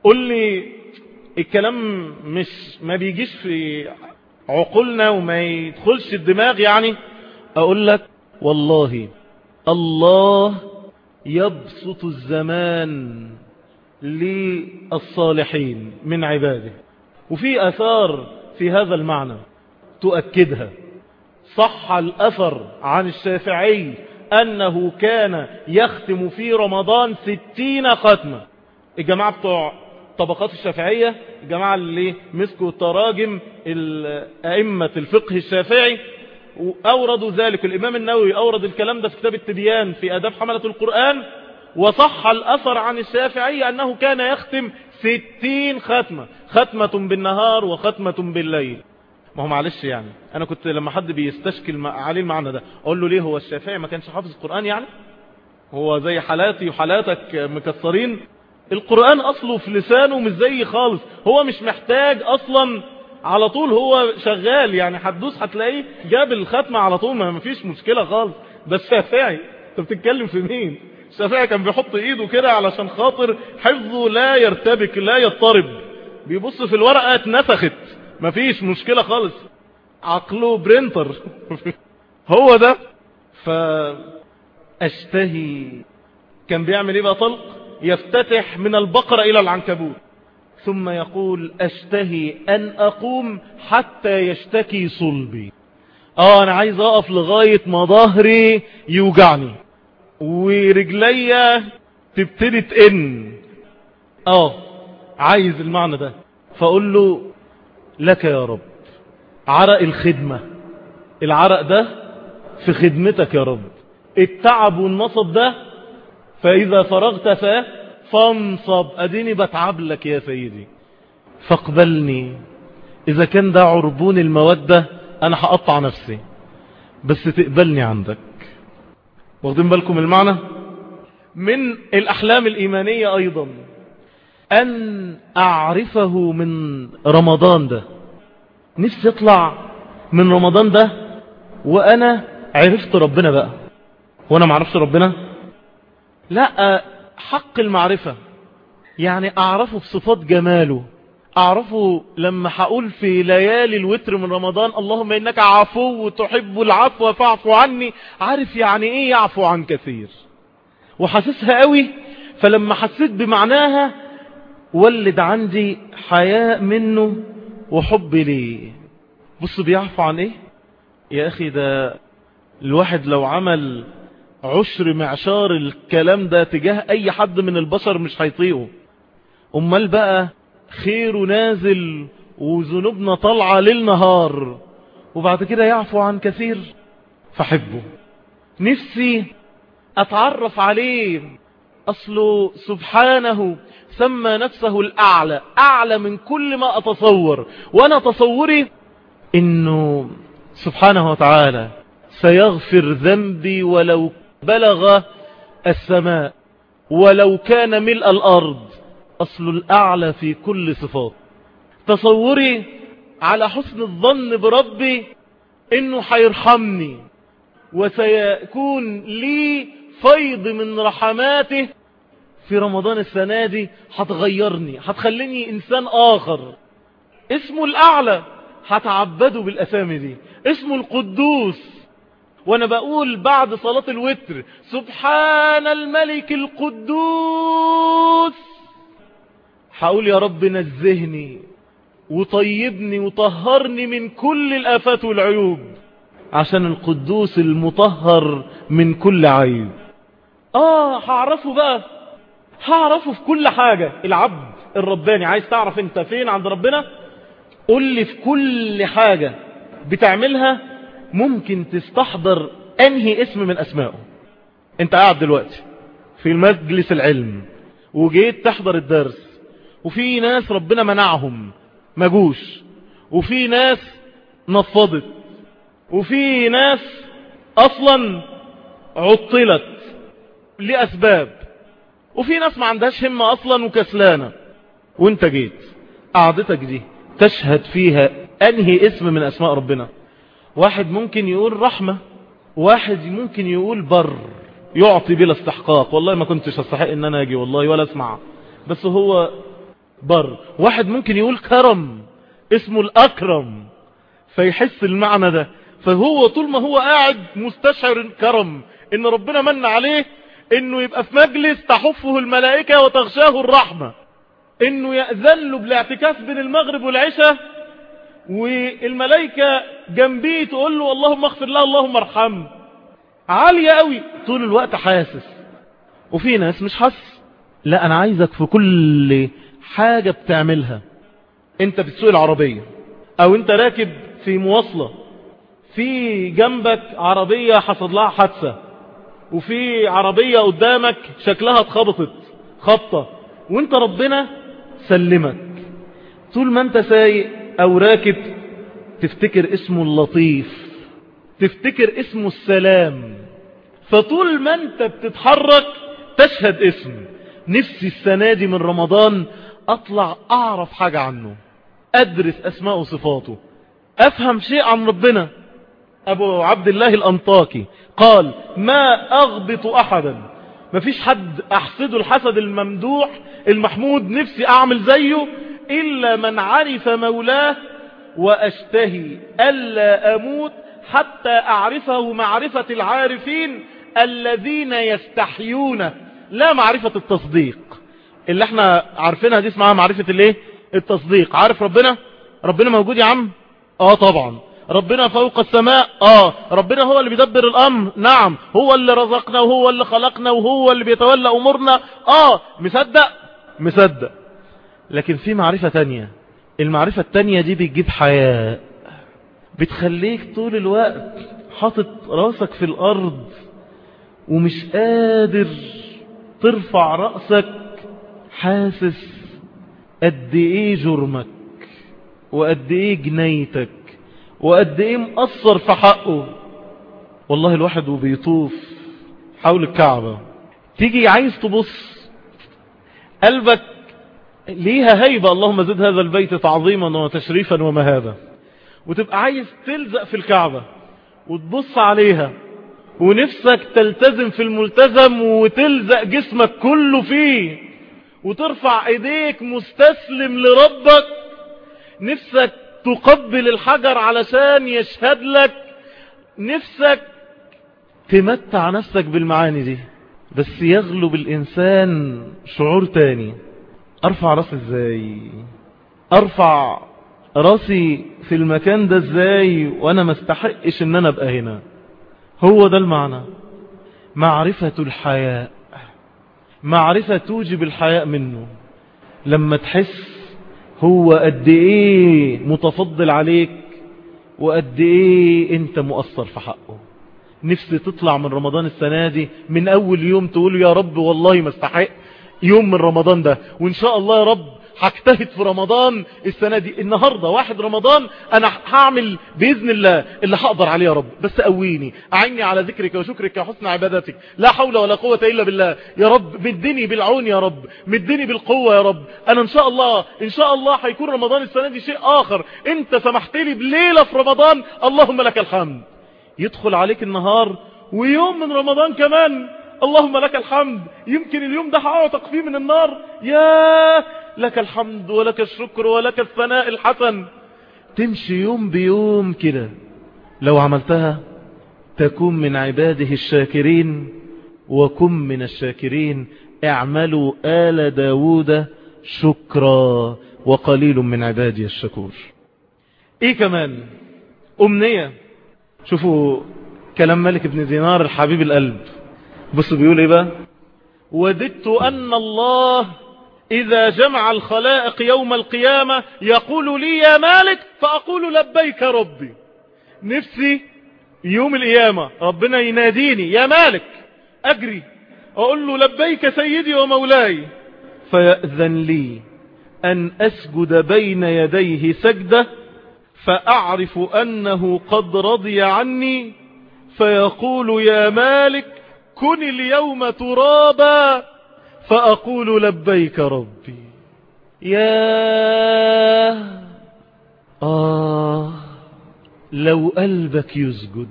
A: قول لي الكلام مش ما بيجيش في عقولنا وما يدخلش الدماغ يعني. أقول لك والله الله يبسط الزمان للصالحين من عباده. وفي آثار في هذا المعنى تؤكدها. صح الأثر عن الشافعي أنه كان يختم في رمضان ستين ختمة. الجماعة بتوع طبقات الشافعية الجماعة اللي مسكوا تراجم أئمة الفقه الشافعي وأوردوا ذلك. الإمام النووي أورد الكلام ده في كتاب التبيان في أداب حملة القرآن وصح الأثر عن الشافعي أنه كان يختم ستين ختمة. ختمة بالنهار وختمة بالليل. ما هو معلش يعني أنا كنت لما حد بيستشكل عليه المعنى ده أقول له ليه هو الشافعي؟ ما كانش حافظ القرآن يعني؟ هو زي حالاتي وحالاتك مكسرين. القرآن أصله في لسانه مش زي خالص. هو مش محتاج أصلا على طول هو شغال يعني. هتدوس هتلاقيه جاب الختمة على طول ما فيش مشكلة خالص. ده الشافعي. أنت بتتكلم في مين؟ الشافعي كان بيحط إيده كده علشان خاطر حفظه لا يرتبك لا يضطرب. بيبص في الورقة اتنسخت مفيش مشكلة خالص. عقله برينتر. هو ده. فأشتهي. كان بيعمل إيه بقى طلق؟ يفتتح من البقرة إلى العنكبوت. ثم يقول أشتهي أن أقوم حتى يشتكي صلبي. آه أنا عايز أقف لغاية ما ظهري يوجعني. ورجليا تبتدي تئن. آه عايز المعنى ده. فأقول له لك يا رب. عرق الخدمة. العرق ده في خدمتك يا رب. التعب والنصب ده فإذا فرغت ف فانصب. أديني بتعب لك يا سيدي. فاقبلني. إذا كان ده عربون المودة أنا هقطع نفسي. بس تقبلني عندك. واخدين بالكم المعنى؟ من الأحلام الإيمانية أيضا. أن أعرفه من رمضان ده. نفسي يطلع من رمضان ده وأنا عرفت ربنا بقى. وأنا معرفش ربنا؟ لا حق المعرفة. يعني أعرفه بصفات جماله. أعرفه لما هقول في ليالي الوتر من رمضان اللهم إنك عفو تحب العفو فاعفو عني. عارف يعني إيه يعفو عن كثير؟ وحسسها قوي. فلما حسيت بمعناها ولد عندي حياء منه وحب ليه بص بيعفو عن إيه؟ يا أخي ده الواحد لو عمل عشر معشار الكلام ده تجاه أي حد من البشر مش هيطيقه. أمال بقى خيره نازل وذنوبنا طالعة للنهار وبعد كده يعفو عن كثير. فحبه. نفسي أتعرف عليه اصله سبحانه سمى نفسه الأعلى أعلى من كل ما أتصور وأنا تصوري إنه سبحانه وتعالى سيغفر ذنبي ولو بلغ السماء ولو كان ملء الأرض أصل الأعلى في كل صفات. تصوري على حسن الظن بربي إنه حيرحمني وسيكون لي فيض من رحماته في رمضان السنة دي هتغيرني هتخليني إنسان آخر. اسمه الأعلى هتعبده بالأسامي دي. اسمه القدوس. وأنا بقول بعد صلاة الوتر سبحان الملك القدوس. هقول يا رب نزهني وطيبني وطهرني من كل الآفات والعيوب. عشان القدوس المطهر من كل عيب. آه هعرفه بقى. هعرفه في كل حاجة. العبد الرباني عايز تعرف انت فين عند ربنا؟ قول لي في كل حاجة بتعملها ممكن تستحضر أنهي اسم من أسمائه. انت قاعد دلوقتي في المجلس العلم وجيت تحضر الدرس وفي ناس ربنا منعهم ما جوش وفي ناس نفضت وفي ناس أصلا عطلت لأسباب. وفي ناس ما عندهاش همة أصلا وكسلانة. وانت جيت قعدتك دي تشهد فيها أنهي اسم من أسماء ربنا. واحد ممكن يقول رحمة واحد ممكن يقول بر يعطي بلا استحقاق. والله ما كنتش أستحق إن أنا أجي والله ولا أسمع. بس هو بر. واحد ممكن يقول كرم اسمه الأكرم فيحس المعنى ده. فهو طول ما هو قاعد مستشعر الكرم إن ربنا من عليه إنه يبقى في مجلس تحفه الملائكة وتغشاه الرحمة. إنه يأذن له بالاعتكاف بين المغرب والعشاء والملائكة جنبيه تقول له اللهم اغفر له اللهم ارحمه. عالية قوي. طول الوقت حاسس. وفي ناس مش حاسس. لا أنا عايزك في كل حاجة بتعملها. أنت بتسوق العربية أو أنت راكب في مواصلة في جنبك عربية حصل لها حادثة. وفي عربية قدامك شكلها اتخبطت خبطة وانت ربنا سلمك. طول ما انت سايق أو راكب تفتكر اسمه اللطيف تفتكر اسمه السلام. فطول ما انت بتتحرك تشهد اسم. نفسي السنة دي من رمضان اطلع اعرف حاجة عنه ادرس اسماء وصفاته افهم شيء عن ربنا. ابو عبد الله الانطاكي قال ما أغبط أحدا. مفيش حد احسده الحسد الممدوح المحمود نفسي أعمل زيه إلا من عرف مولاه وأشتهي ألا أموت حتى أعرفه معرفة العارفين الذين يستحيون. لا معرفة التصديق. اللي إحنا عارفينها دي اسمها معرفة الإيه؟ التصديق. عارف ربنا؟ ربنا موجود يا عم؟ آه طبعا. ربنا فوق السماء. آه ربنا هو اللي بيدبر الأمر. نعم هو اللي رزقنا وهو اللي خلقنا وهو اللي بيتولى أمورنا. آه مصدق؟ مصدق. لكن في معرفة تانية. المعرفة التانية دي بتجيب حياة بتخليك طول الوقت حاطط راسك في الأرض ومش قادر ترفع رأسك حاسس قد إيه جرمك وقد إيه جنيتك وقد إيه مقصر في حقه. والله الواحد وبيطوف حول الكعبة. تيجي عايز تبص قلبك ليها هيبة. اللهم زد هذا البيت تعظيما وتشريفا ومهابة وتبقى عايز تلزق في الكعبة وتبص عليها. ونفسك تلتزم في الملتزم وتلزق جسمك كله فيه. وترفع إيديك مستسلم لربك. نفسك تقبل الحجر علشان يشهد لك نفسك. تمتع نفسك بالمعاني دي بس يغلب الإنسان شعور تاني. أرفع راسي إزاي؟ أرفع راسي في المكان ده إزاي؟ وأنا ما استحقش إن أنا أبقى هنا. هو ده المعنى. معرفة الحياء. معرفة توجب الحياء منه. لما تحس هو قد إيه متفضل عليك وقد إيه أنت مؤثر في حقه. نفسي تطلع من رمضان السنة دي من أول يوم تقول يا رب والله ما استحق يوم من رمضان ده وإن شاء الله يا رب هجتهد في رمضان السنة دي. النهاردة واحد رمضان أنا هعمل بإذن الله اللي هقدر عليه يا رب. بس قويني اعني على ذكرك وشكرك وحسن عبادتك. لا حول ولا قوة إلا بالله. يا رب مدني بالعون يا رب مدني بالقوة يا رب. أنا إن شاء الله إن شاء الله هيكون رمضان السنة دي شيء آخر. أنت سمحت لي بليلة في رمضان. اللهم لك الحمد. يدخل عليك النهار ويوم من رمضان كمان. اللهم لك الحمد. يمكن اليوم ده هعتق فيه من النار. يا لك الحمد ولك الشكر ولك الثناء الحسن. تمشي يوم بيوم كده. لو عملتها تكون من عباده الشاكرين وكن من الشاكرين. اعملوا آل داود شكرا وقليل من عبادي الشكور. إيه كمان؟ أمنية. شوفوا كلام ملك بن دينار الحبيب القلب. بصوا بيقول إيه بقى؟ وددت أن الله إذا جمع الخلائق يوم القيامة يقول لي يا مالك فأقول لبيك ربي. نفسي يوم القيامة ربنا يناديني يا مالك أجري. أقول له لبيك سيدي ومولاي. فيأذن لي أن أسجد بين يديه سجدة فأعرف أنه قد رضي عني. فيقول يا مالك كن اليوم ترابا. فأقول لبيك ربي يا آه لو قلبك يسجد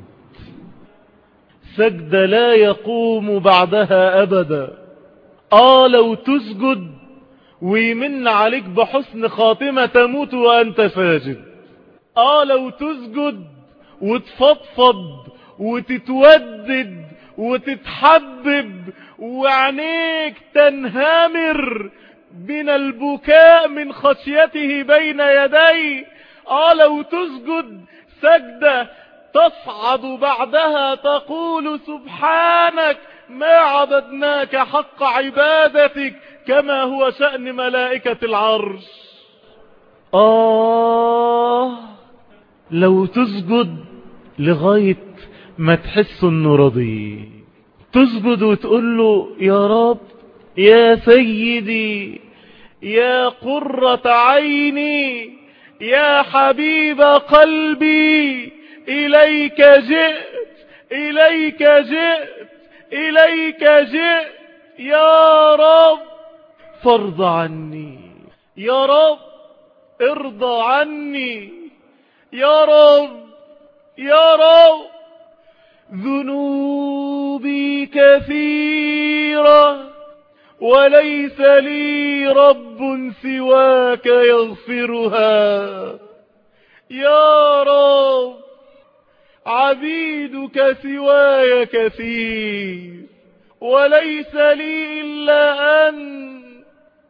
A: سجد لا يقوم بعدها أبدا. آه لو تسجد ويمن عليك بحسن خاتمة تموت وأنت ساجد. آه لو تسجد وتفضفض وتتودد وتتحبب وعينيك تنهمر من البكاء من خشيته بين يديه آه لو تسجد سجدة تصعد بعدها تقول سبحانك ما عبدناك حق عبادتك كما هو شأن ملائكة العرش. آه لو تسجد لغاية ما تحس إنه رضي تسجد وتقول له يا رب يا سيدي يا قرة عيني يا حبيب قلبي إليك جئت إليك جئت إليك جئت يا رب فارض عني يا رب ارضى عني يا رب يا رب. ذنوبي كثيرة وليس لي رب سواك يغفرها. يا رب عبيدك سواي كثير وليس لي إلا أنت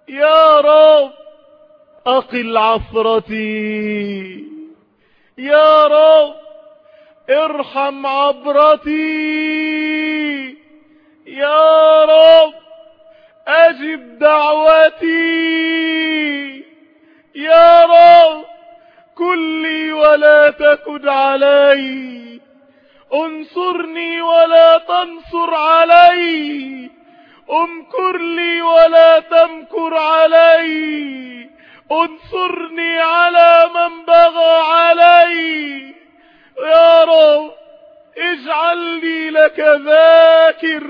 A: يا رب أقل عثرتي يا رب ارحم عبرتي يا رب أجب دعوتي يا رب كلي ولا تكد علي انصرني ولا تنصر علي امكر لي ولا تمكر علي انصرني على من بغى علي. يا رب اجعلني لك ذاكر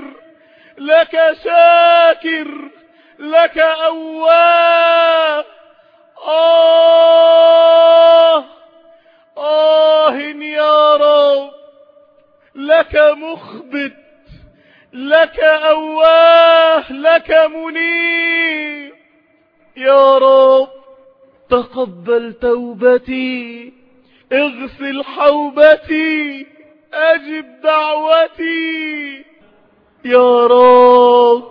A: لك شاكر لك أواه آه آه يا رب لك مخبت لك أواه لك منيب. يا رب تقبل توبتي. اغسل حوبتي أجب دعوتي. يا رب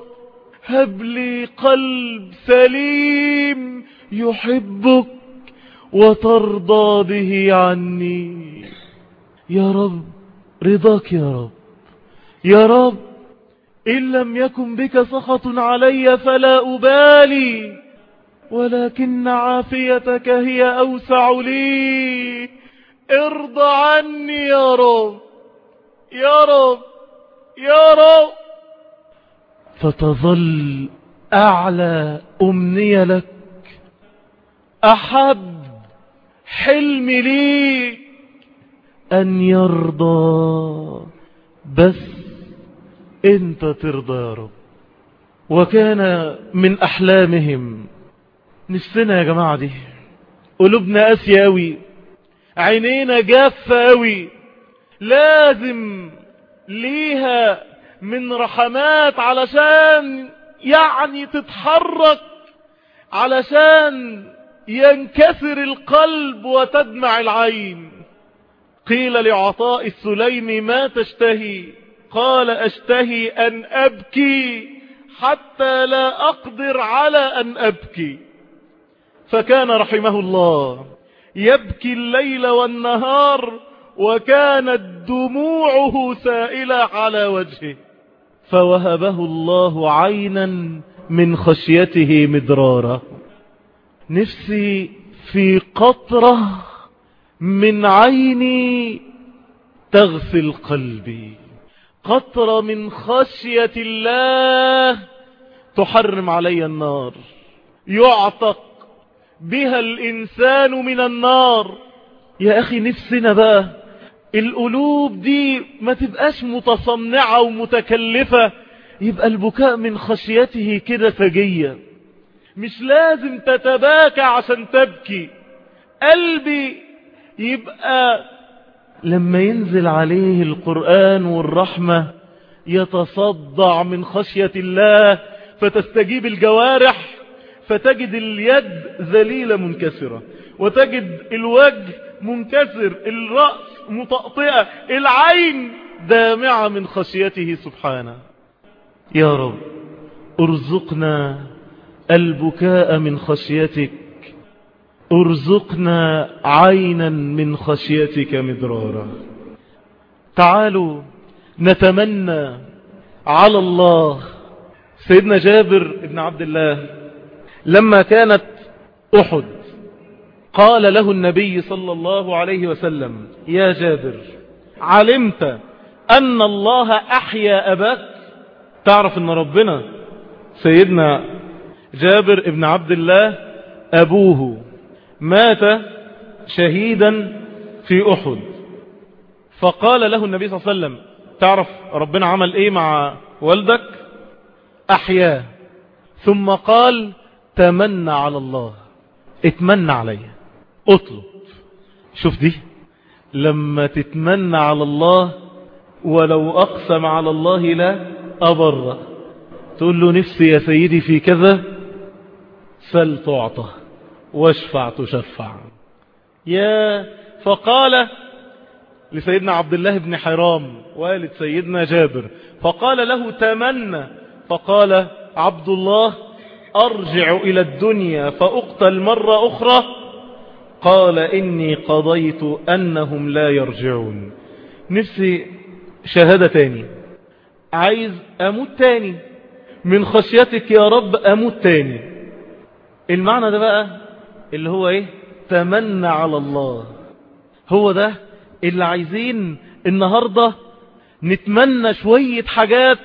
A: هب لي قلب سليم يحبك وترضى به عني. يا رب رضاك يا رب. يا رب إن لم يكن بك سخط علي فلا أبالي ولكن عافيتك هي أوسع لي. ارضى عني يا رب يا رب يا رب. فتظل أعلى أمنية لك أحب حلم لي أن يرضى. بس أنت ترضى يا رب. وكان من أحلامهم نفسنا يا جماعة دي قلوبنا قاسية أوي. عينينا جافة أوي. لازم ليها من رحمات علشان يعني تتحرك علشان ينكسر القلب وتدمع العين. قيل لعطاء السليم ما تشتهي؟ قال أشتهي أن أبكي حتى لا أقدر على أن أبكي. فكان رحمه الله. يبكي الليل والنهار وكانت دموعه سائلة على وجهه. فوهبه الله عينا من خشيته مدرارا. نفسي في قطرة من عيني تغسل قلبي. قطرة من خشية الله تحرم علي النار. يعتق بها الإنسان من النار. يا أخي نفسنا بقى القلوب دي ما تبقاش متصنعة ومتكلفة يبقى البكاء من خشيته كده فجية. مش لازم تتباكى عشان تبكي. قلبي يبقى لما ينزل عليه القرآن والرحمة يتصدع من خشية الله فتستجيب الجوارح فتجد اليد ذليلة منكسرة وتجد الوجه منكسر الرأس مطأطئة العين دامعة من خشيته سبحانه. يا رب ارزقنا البكاء من خشيتك. ارزقنا عينا من خشيتك مدرارا. تعالوا نتمنى على الله. سيدنا جابر بن عبد الله لما كانت أحد قال له النبي صلى الله عليه وسلم يا جابر علمت أن الله أحيا أباك؟ تعرف أن ربنا سيدنا جابر بن عبد الله أبوه مات شهيدا في أحد. فقال له النبي صلى الله عليه وسلم تعرف ربنا عمل إيه مع والدك؟ أحياه. ثم قال تمنى على الله. اتمنى عليه اطلب. شوف دي. لما تتمنى على الله ولو أقسم على الله لا ابر تقول له نفسي يا سيدي في كذا سل تعطى واشفع تشفع. يا فقال لسيدنا عبد الله بن حرام والد سيدنا جابر فقال له تمنى. فقال عبد الله أرجع إلى الدنيا فأقتل مرة أخرى؟ قال إني قضيت أنهم لا يرجعون. نفسي شهادة تاني. عايز أموت تاني. من خشيتك يا رب أموت تاني. المعنى ده بقى اللي هو إيه؟ تمنى على الله. هو ده اللي عايزين النهاردة نتمنى شوية حاجات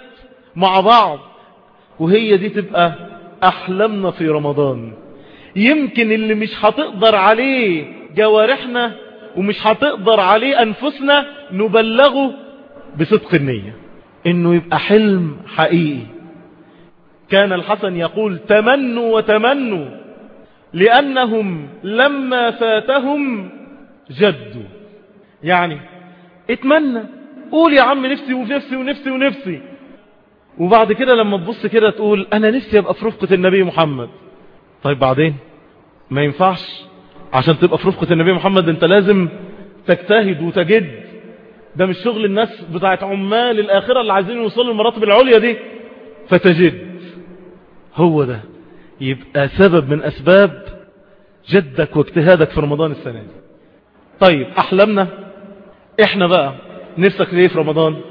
A: مع بعض. وهي دي تبقى أحلامنا في رمضان. يمكن اللي مش هتقدر عليه جوارحنا ومش هتقدر عليه أنفسنا نبلغه بصدق النية. إنه يبقى حلم حقيقي. كان الحسن يقول تمنوا وتمنوا لأنهم لما فاتهم جدوا. يعني اتمنى. قول يا عم نفسي ونفسي ونفسي ونفسي. وبعد كده لما تبص كده تقول أنا نفسي أبقى في رفقة النبي محمد. طيب بعدين؟ ما ينفعش. عشان تبقى في رفقة النبي محمد أنت لازم تجتهد وتجد. ده مش شغل الناس بتاعت عمال الآخرة اللي عايزين يوصلوا المراتب العليا دي. فتجد. هو ده. يبقى سبب من أسباب جدك واجتهادك في رمضان السنة دي. طيب أحلامنا؟ إحنا بقى نفسك ليه في رمضان؟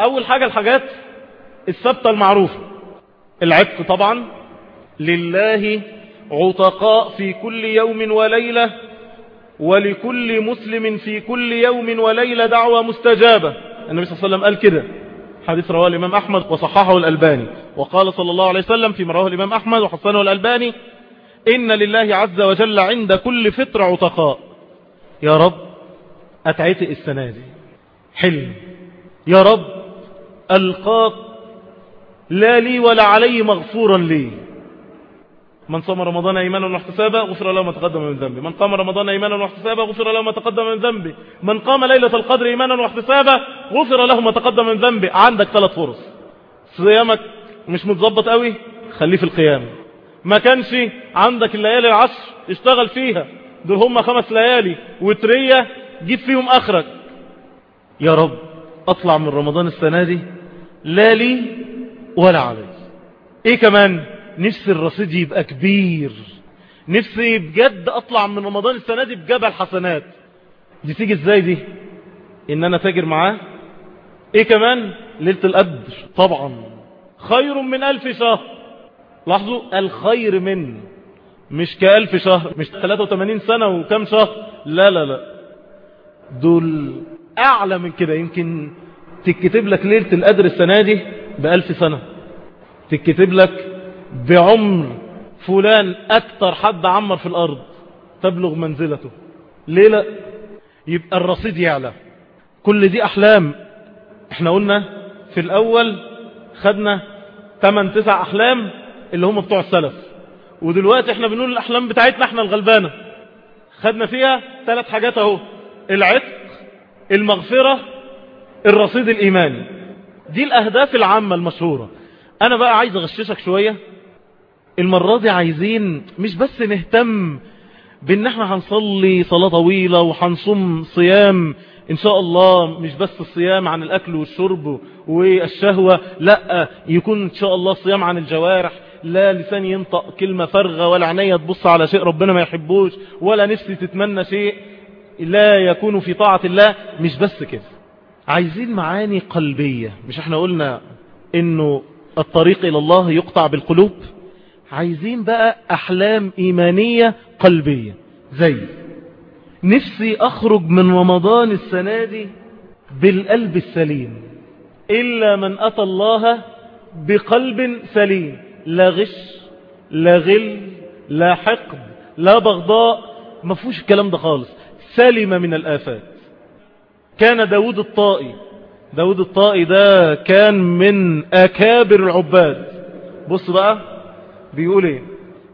A: أول حاجة الحاجات الثابتة المعروفة. العتق طبعا. لله عتقاء في كل يوم وليلة ولكل مسلم في كل يوم وليلة دعوة مستجابة. النبي صلى الله عليه وسلم قال كده. حديث رواه الإمام أحمد وصححه الألباني. وقال صلى الله عليه وسلم في رواه الإمام أحمد وحسنه الألباني إن لله عز وجل عند كل فطر عتقاء. يا رب أتعتق السنة دي. حلم. يا رب ألقاك لا لي ولا علي مغفورا لي. من صام رمضان إيمانا واحتسابا غفر له ما تقدم من ذنبه. من قام رمضان إيمانا واحتسابا غفر له ما تقدم من ذنبه. من قام ليلة القدر إيمانا واحتسابا غفر له ما تقدم من ذنبه. عندك ثلاث فرص. صيامك مش متظبط قوي خليه في القيام. ما كانش عندك الليالي العشر اشتغل فيها. دول هم خمس ليالي. وترية جيب فيهم آخرك. يا رب أطلع من رمضان السنة دي. لا لي ولا علي إيه كمان؟ نفسي الرصيد يبقى كبير. نفسي بجد أطلع من رمضان السنة دي بجبل حسنات. دي تيجي إزاي دي؟ إن أنا تاجر معاه؟ إيه كمان؟ ليلة القدر. طبعا. خير من ألف شهر. لاحظوا؟ الخير من. مش كألف شهر مش 83 سنة وكم شهر. لا لا لا. دول أعلى من كده. يمكن تكتب لك ليلة القدر السنة دي بألف سنة. تكتب لك بعمر فلان أكتر حد عمر في الأرض تبلغ منزلته. ليه لا؟ يبقى الرصيد يعلى. كل دي أحلام. إحنا قلنا في الأول خدنا 8 9 أحلام اللي هم بتوع السلف. ودلوقتي إحنا بنقول الأحلام بتاعتنا إحنا الغلبانة. خدنا فيها ثلاث حاجات أهو. العتق المغفرة الرصيد الإيماني. دي الأهداف العامة المشهورة. أنا بقى عايز أغششك شوية. المرة دي عايزين مش بس نهتم بإن إحنا هنصلي صلاة طويلة وهنصوم صيام إن شاء الله مش بس الصيام عن الأكل والشرب والشهوة لأ يكون إن شاء الله صيام عن الجوارح. لا لسان ينطق كلمة فرغة ولا عينيا تبص على شيء ربنا ما يحبوش ولا نفسي تتمنى شيء. لا يكون في طاعة الله. مش بس كده. عايزين معاني قلبية. مش إحنا قلنا إنه الطريق إلى الله يقطع بالقلوب؟ عايزين بقى أحلام إيمانية قلبية. زي نفسي أخرج من رمضان السنة دي بالقلب السليم. إلا من أتى الله بقلب سليم. لا غش لا غل لا حقد لا بغضاء. ما فيهوش الكلام ده خالص. سلم من الآفات. كان داود الطائي. داود الطائي ده كان من أكابر العباد. بص بقى بيقول إيه؟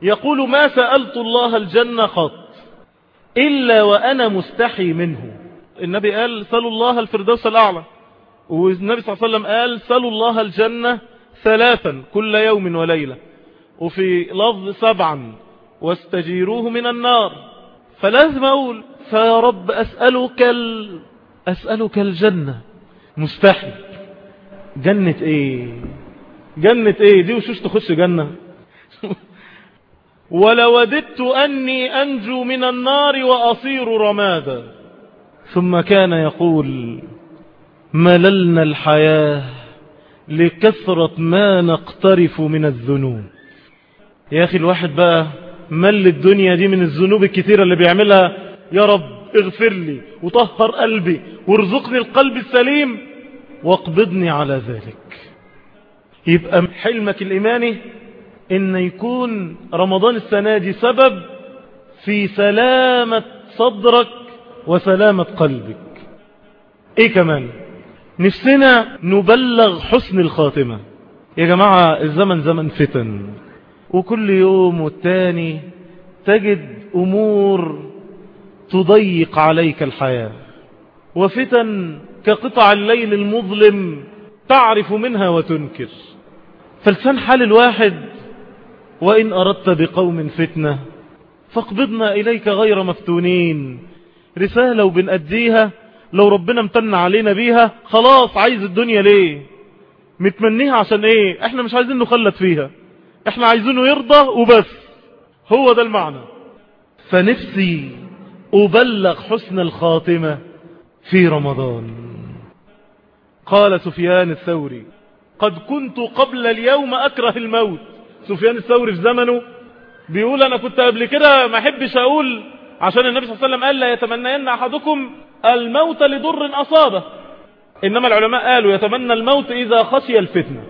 A: يقول ما سألت الله الجنة خط إلا وأنا مستحي منه. النبي قال سألوا الله الفردوس الأعلى. والنبي صلى الله عليه وسلم قال سألوا الله الجنة ثلاثا كل يوم وليلة وفي لفظ سبعا واستجيروه من النار. فلازم أقول فيا رب أسألك. أسألك الجنة. مستحي جنة إيه؟ جنة إيه؟ دي وشوش تخش جنة. ولوددت أني أنجو من النار وأصير رمادا. ثم كان يقول مللنا الحياة لكثرة ما نقترف من الذنوب. يا أخي الواحد بقى مل الدنيا دي من الذنوب الكثيرة اللي بيعملها. يا رب اغفر لي وطهر قلبي وارزقني القلب السليم واقبضني على ذلك. يبقى حلمك الإيماني إن يكون رمضان السنة دي سبب في سلامة صدرك وسلامة قلبك. إيه كمان؟ نفسنا نبلغ حسن الخاتمة. يا جماعة الزمن زمن فتن. وكل يوم والتاني تجد أمور تضيق عليك الحياة. وفتن كقطع الليل المظلم تعرف منها وتنكر. فلسان حال الواحد وإن أردت بقوم فتنة فاقبضنا إليك غير مفتونين. رسالة وبنأديها لو ربنا امتن علينا بيها خلاص عايز الدنيا ليه؟ متمنيها عشان إيه؟ إحنا مش عايزين نخلد فيها. إحنا عايزينه يرضى وبس. هو ده المعنى. فنفسي أبلغ حسن الخاتمة في رمضان. قال سفيان الثوري قد كنت قبل اليوم أكره الموت. سفيان الثوري في زمنه بيقول أنا كنت قبل كده ما أحبش أقول عشان النبي صلى الله عليه وسلم قال لا يتمنين أحدكم الموت لضر أصابه. إنما العلماء قالوا يتمنى الموت إذا خشي الفتنة.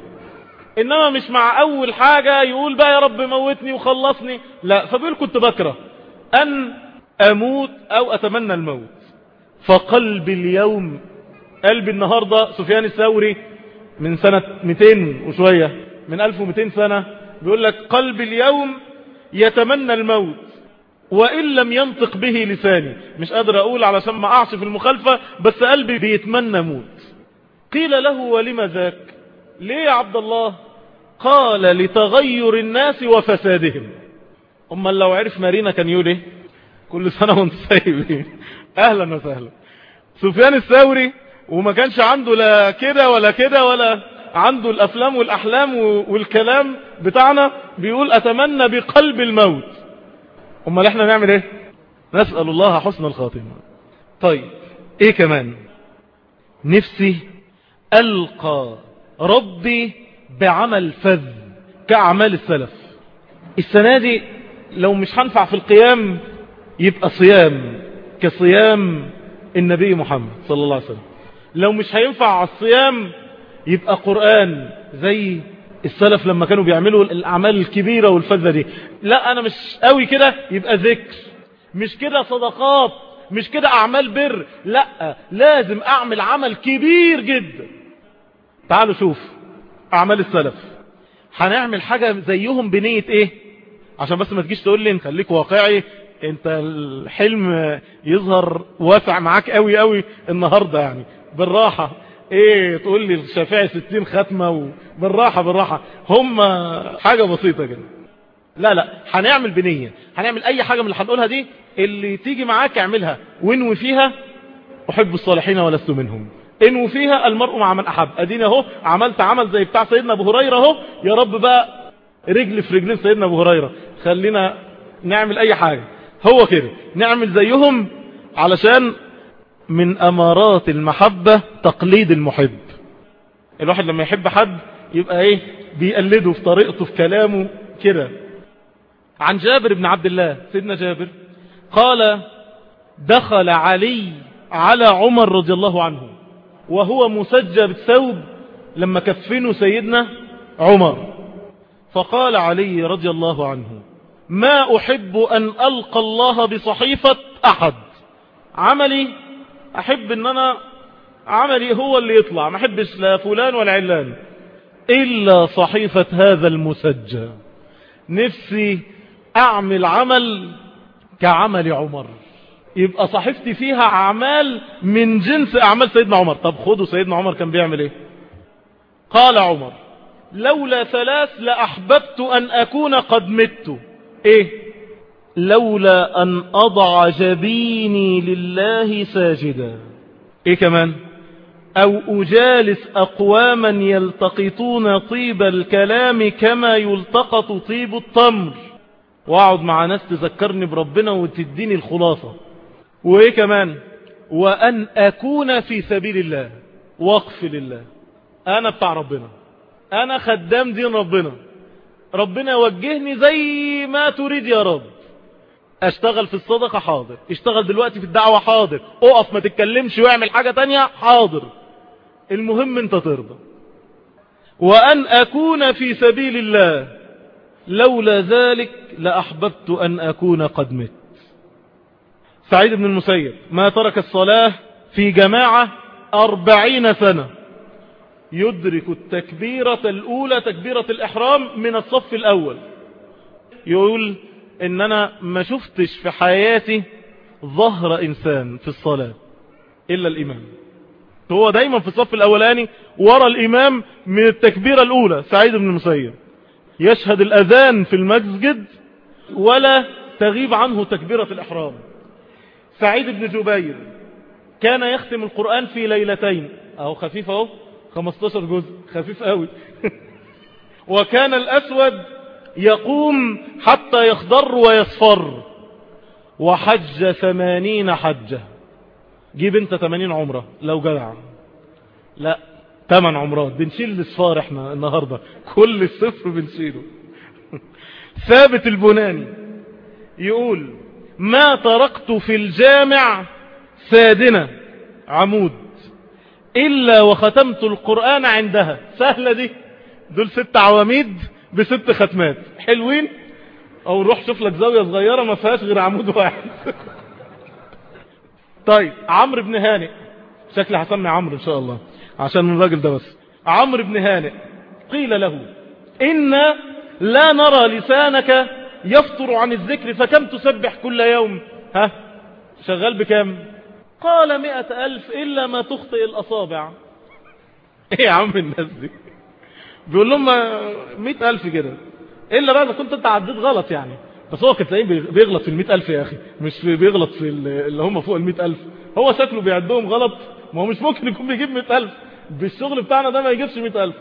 A: إنما مش مع أول حاجة يقول بقى يا رب موتني وخلصني. لا فبيقول كنت بكره أن أموت أو أتمنى الموت. فقلب اليوم قلب النهاردة سفيان الثوري من سنة 200 وشوية من 1200 سنة بيقول لك قلب اليوم يتمنى الموت وإن لم ينطق به لساني. مش قادر أقول علشان ما أعش في المخالفة بس قلبي بيتمنى موت. قيل له ولم ذاك؟ ليه يا عبد الله؟ قال لتغير الناس وفسادهم. أما لو عرف مارينا كان يقول إيه؟ كل سنة وانت سايبين. أهلا وسهلا. سفيان الثوري وما كانش عنده لا كده ولا كده ولا عنده الأفلام والأحلام والكلام بتاعنا بيقول أتمنى بقلب الموت. أمال إحنا نعمل إيه؟ نسأل الله حسن الخاتمة. طيب إيه كمان؟ نفسي ألقى ربي بعمل فذ كأعمال السلف. السنة دي لو مش هنفع في القيام يبقى صيام كصيام النبي محمد صلى الله عليه وسلم. لو مش هينفع على الصيام يبقى قرآن زي السلف لما كانوا بيعملوا الأعمال الكبيرة والفذة دي. لا أنا مش قوي كده يبقى ذكر. مش كده صدقات مش كده أعمال بر. لا لازم أعمل عمل كبير جدا. تعالوا شوف أعمال السلف. هنعمل حاجة زيهم بنية إيه؟ عشان بس ما تجيش تقول لي خليك واقعي. انت الحلم يظهر واسع معاك قوي قوي النهاردة يعني. بالراحة. إيه تقول لي الشافعي ستين ختمة بالراحة بالراحة. هم حاجة بسيطة كده. لا لا هنعمل بنية. هنعمل أي حاجة من اللي هنقولها دي اللي تيجي معاك اعملها. وانوي فيها أحب الصالحين ولست منهم. انوي فيها المرء مع من أحب. ادينا أهو عملت عمل زي بتاع سيدنا أبو هريرة أهو. يا رب بقى رجل في رجلين سيدنا أبو هريرة. خلينا نعمل أي حاجة. هو كده. نعمل زيهم علشان من أمارات المحبة تقليد المحب. الواحد لما يحب حد يبقى إيه؟ بيقلده في طريقته في كلامه كده. عن جابر بن عبد الله سيدنا جابر قال دخل علي على عمر رضي الله عنه وهو مسجى بالثوب لما كفنوا سيدنا عمر. فقال علي رضي الله عنه ما أحب أن ألقى الله بصحيفة أحد. عملي أحب أن أنا عملي هو اللي يطلع. ما أحبش لا فلان ولا علان. إلا صحيفة هذا المسجى نفسي أعمل عمل كعمل عمر. يبقى صحيفتي فيها أعمال من جنس أعمال سيدنا عمر. طب خدوا سيدنا عمر كان بيعمل إيه؟ قال عمر لولا ثلاث لأحببت أن أكون قد مت. إيه؟ لولا أن أضع جبيني لله ساجدا. إيه كمان؟ أو أجالس أقواما يلتقطون طيب الكلام كما يلتقط طيب التمر. واقعد مع ناس تذكرني بربنا وتديني الخلاصة. وإيه كمان؟ وأن أكون في سبيل الله. وقف لله. أنا بتاع ربنا. أنا خدام دين ربنا. ربنا يوجهني زي ما تريد يا رب. اشتغل في الصدقة حاضر. اشتغل دلوقتي في الدعوة حاضر. اقف ما تتكلمش واعمل حاجة تانية حاضر. المهم انت ترضى. وأن أكون في سبيل الله. لولا ذلك لأحببت أن أكون قد مت. سعيد بن المسيب. ما ترك الصلاة في جماعة أربعين سنة. يدرك التكبيرة الأولى تكبيرة الإحرام من الصف الأول. يقول إن أنا ما شفتش في حياتي ظهر إنسان في الصلاة إلا الإمام. هو دايما في الصف الأولاني ورا الإمام من التكبيرة الأولى سعيد بن المسيب. يشهد الأذان في المسجد ولا تغيب عنه تكبيرة الإحرام. سعيد بن جبير كان يختم القرآن في ليلتين. أهو خفيف أهو. 15 جزء. خفيف قوي. وكان الأسود يقوم حتى يخضر ويصفر. وحج ثمانين حجة. جيب انت ثمانين عمرة لو جدع. لا ثمان عمرات. بنشيل الإصفار إحنا النهاردة. كل الصفر بنشيله. ثابت البناني. يقول ما تركت في الجامع سادنة عمود. إلا وختمت القرآن عندها. سهلة دي. دول ست عواميد بست ختمات. حلوين؟ أو روح شوف لك زاوية صغيرة ما فيهاش غير عمود واحد. طيب عمرو بن هانئ. شكلي هسمي عمرو إن شاء الله. عشان الراجل ده بس. عمرو بن هانئ. قيل له إن لا نرى لسانك يفطر عن الذكر فكم تسبح كل يوم؟ ها؟ شغال بكم قال مئة ألف إلا ما تخطئ الأصابع. إيه يا عم الناس دي؟ بيقول لهم مئة ألف كده. إلا بقى كنت أنت عديت غلط يعني. بس هو كنت تلاقيه بيغلط في المئة ألف يا أخي. مش بيغلط في اللي هم فوق المئة ألف. هو شكله بيعدهم غلط. ما هو مش ممكن يكون بيجيب مئة ألف. بالشغل بتاعنا ده ما يجيبش مئة ألف.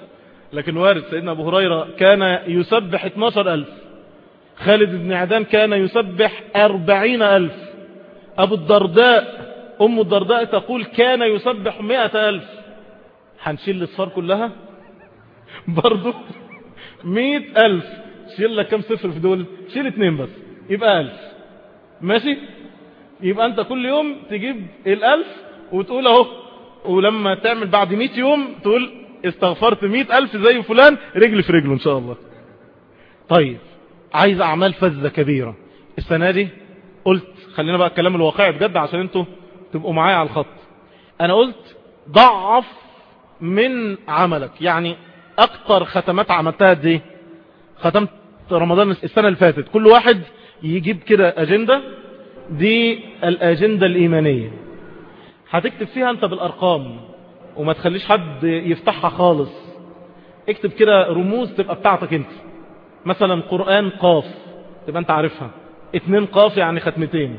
A: لكن وارد سيدنا أبو هريرة كان يسبح 12 ألف. خالد بن عدان كان يسبح أربعين ألف. أبو الدرداء أم الدرداء تقول كان يسبح مئة ألف. هنشيل الصفار كلها؟ برضو مئة ألف. شيل لك كم صفر في دول؟ شيل اتنين بس. يبقى ألف. ماشي؟ يبقى أنت كل يوم تجيب الألف وتقول أهو ولما تعمل بعد مئة يوم تقول استغفرت مئة ألف زي فلان رجل في رجله إن شاء الله. طيب عايز أعمال فذة كبيرة. السنة دي قلت خلينا بقى الكلام الواقعي بجد عشان أنتوا تبقوا معايا على الخط. أنا قلت ضعف من عملك. يعني أكتر ختمات عملتها دي ختمت رمضان السنة اللي فاتت. كل واحد يجيب كده أجندة. دي الأجندة الإيمانية. هتكتب فيها أنت بالأرقام وما تخليش حد يفتحها خالص. اكتب كده رموز تبقى بتاعتك أنت. مثلا قرآن قاف تبقى أنت عارفها. اتنين قاف يعني ختمتين.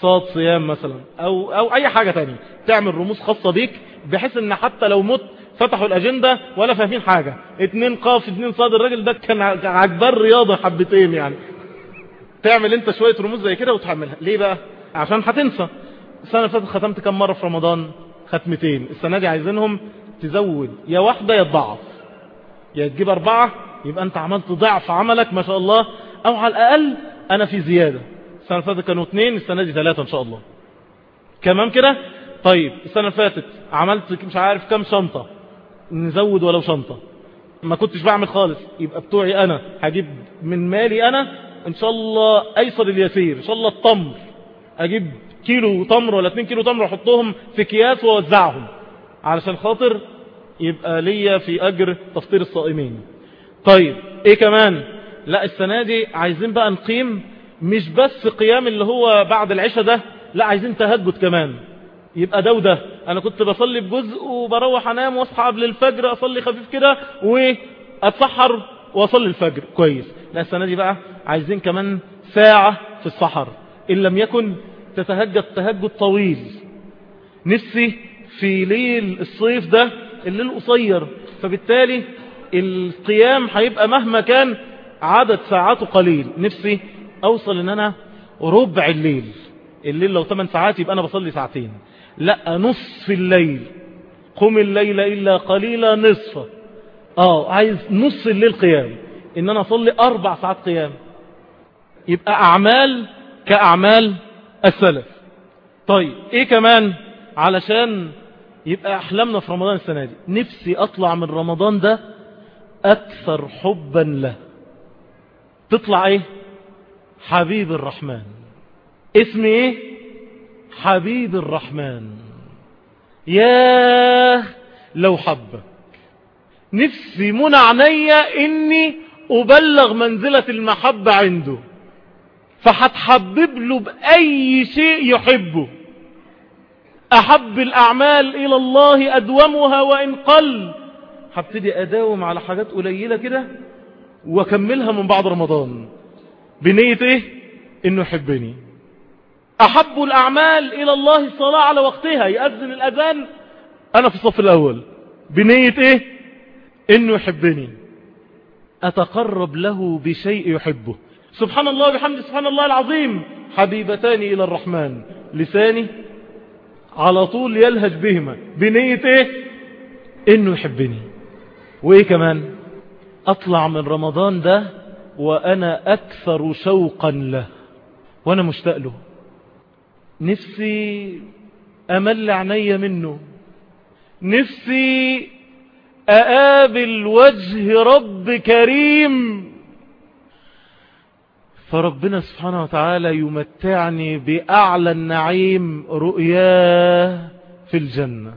A: صاد صيام مثلا أو, أو أي حاجة تانية. تعمل رموز خاصة بيك بحيث إن حتى لو مت فتحوا الأجندة ولا فاهمين حاجة. اتنين قاف اتنين صاد. الراجل ده كان عجبان رياضة حبتين يعني. تعمل أنت شوية رموز زي كده وتحملها. ليه بقى؟ عشان هتنسى. السنة اللي فاتت ختمت كم مرة في رمضان؟ ختمتين. السنة دي عايزينهم تزود. يا واحدة يا تضعف يا تجيب أربعة يبقى أنت عملت ضعف عملك ما شاء الله. أو على الأقل أنا في زيادة. السنة اللي فاتت كانوا اثنين السنة دي ثلاثة إن شاء الله. كمان كده؟ طيب السنة اللي فاتت عملت مش عارف كم شنطة. نزود ولو شنطة. ما كنتش بعمل خالص. يبقى بتوعي أنا. هجيب من مالي أنا؟ إن شاء الله أيسر اليسير. إن شاء الله التمر. أجيب كيلو تمر ولا 2 كيلو تمر وأحطهم في اكياس وأوزعهم. علشان خاطر يبقى ليا في أجر تفطير الصائمين. طيب إيه كمان؟ لا السنة دي عايزين بقى نقيم مش بس قيام اللي هو بعد العشاء ده لا عايزين تهجد كمان. يبقى ده وده. أنا كنت بصلي بجزء وبروح أنام وأصحى قبل الفجر أصلي خفيف كده وأتسحر وأصلي الفجر. كويس. لا السنة دي بقى عايزين كمان ساعة في السحر. إن لم يكن تتهجد تهجد طويل. نفسي في ليل الصيف ده الليل قصير. فبالتالي القيام هيبقى مهما كان عدد ساعاته قليل. نفسي أوصل إن أنا ربع الليل. الليل لو 8 ساعات يبقى أنا بصلي ساعتين. لا نصف الليل. قم الليل إلا قليلا نصفه آه عايز نص الليل قيام. إن أنا أصلي أربع ساعات قيام. يبقى أعمال كأعمال السلف. طيب إيه كمان؟ علشان يبقى أحلامنا في رمضان السنة دي. نفسي أطلع من رمضان ده أكثر حبا له. تطلع إيه؟ حبيب الرحمن. اسمي إيه؟ حبيب الرحمن. ياه لو حبك. نفسي منع عينيا إني أبلغ منزلة المحبة عنده. فهتحبب له بأي شيء يحبه. أحب الأعمال إلى الله أدومها وإن قل. هبتدي أداوم على حاجات قليلة كده وأكملها من بعد رمضان. بنية إيه؟ إنه يحبني. أحب الأعمال إلى الله الصلاة على وقتها يأذن الأذان. أنا في الصف الأول. بنية إيه؟ إنه يحبني. أتقرب له بشيء يحبه. سبحان الله بحمد سبحان الله العظيم. حبيبتان إلى الرحمن. لساني على طول يلهج بهما. بنية إيه إنه يحبني. وإيه كمان؟ أطلع من رمضان ده وأنا أكثر شوقا له وأنا مشتاق له. نفسي أمل عيني منه. نفسي أقابل وجه رب كريم. فربنا سبحانه وتعالى يمتعني بأعلى النعيم رؤياه في الجنة.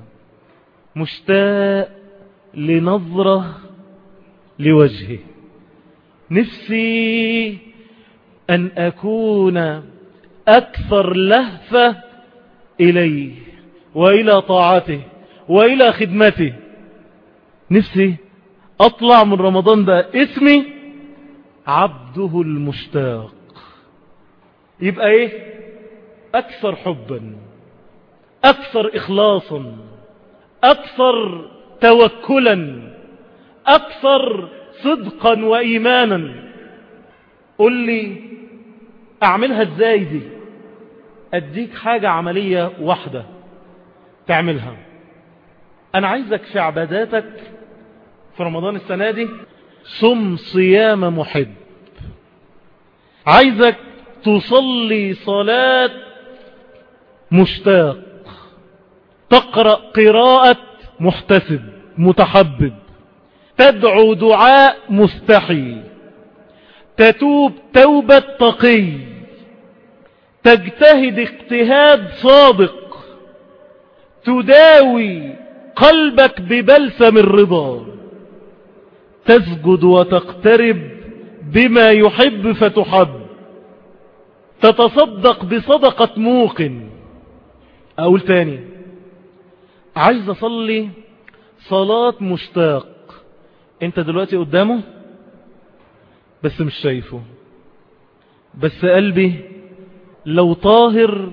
A: مشتاق لنظرة لوجهه. نفسي أن أكون أكثر لهفة إليه وإلى طاعته وإلى خدمته. نفسي أطلع من رمضان ده اسمي عبده المشتاق. يبقى إيه؟ أكثر حبا أكثر اخلاصا أكثر توكلا أكثر صدقا وايمانا. قل لي أعملها إزاي دي؟ أديك حاجة عملية واحدة تعملها. أنا عايزك في عباداتك في رمضان السنة دي صم صيام محب. عايزك تصلي صلاة مشتاق. تقرأ قراءة محتسب متحبب. تدعو دعاء مستحي. تتوب توبة تقي. تجتهد اجتهاد صادق. تداوي قلبك ببلسم الرضا. تسجد وتقترب بما يحب فتحب. تتصدق بصدقة موقن أقول تاني. عايز أصلي صلاة مشتاق. انت دلوقتي قدامه بس مش شايفه. بس قلبي لو طاهر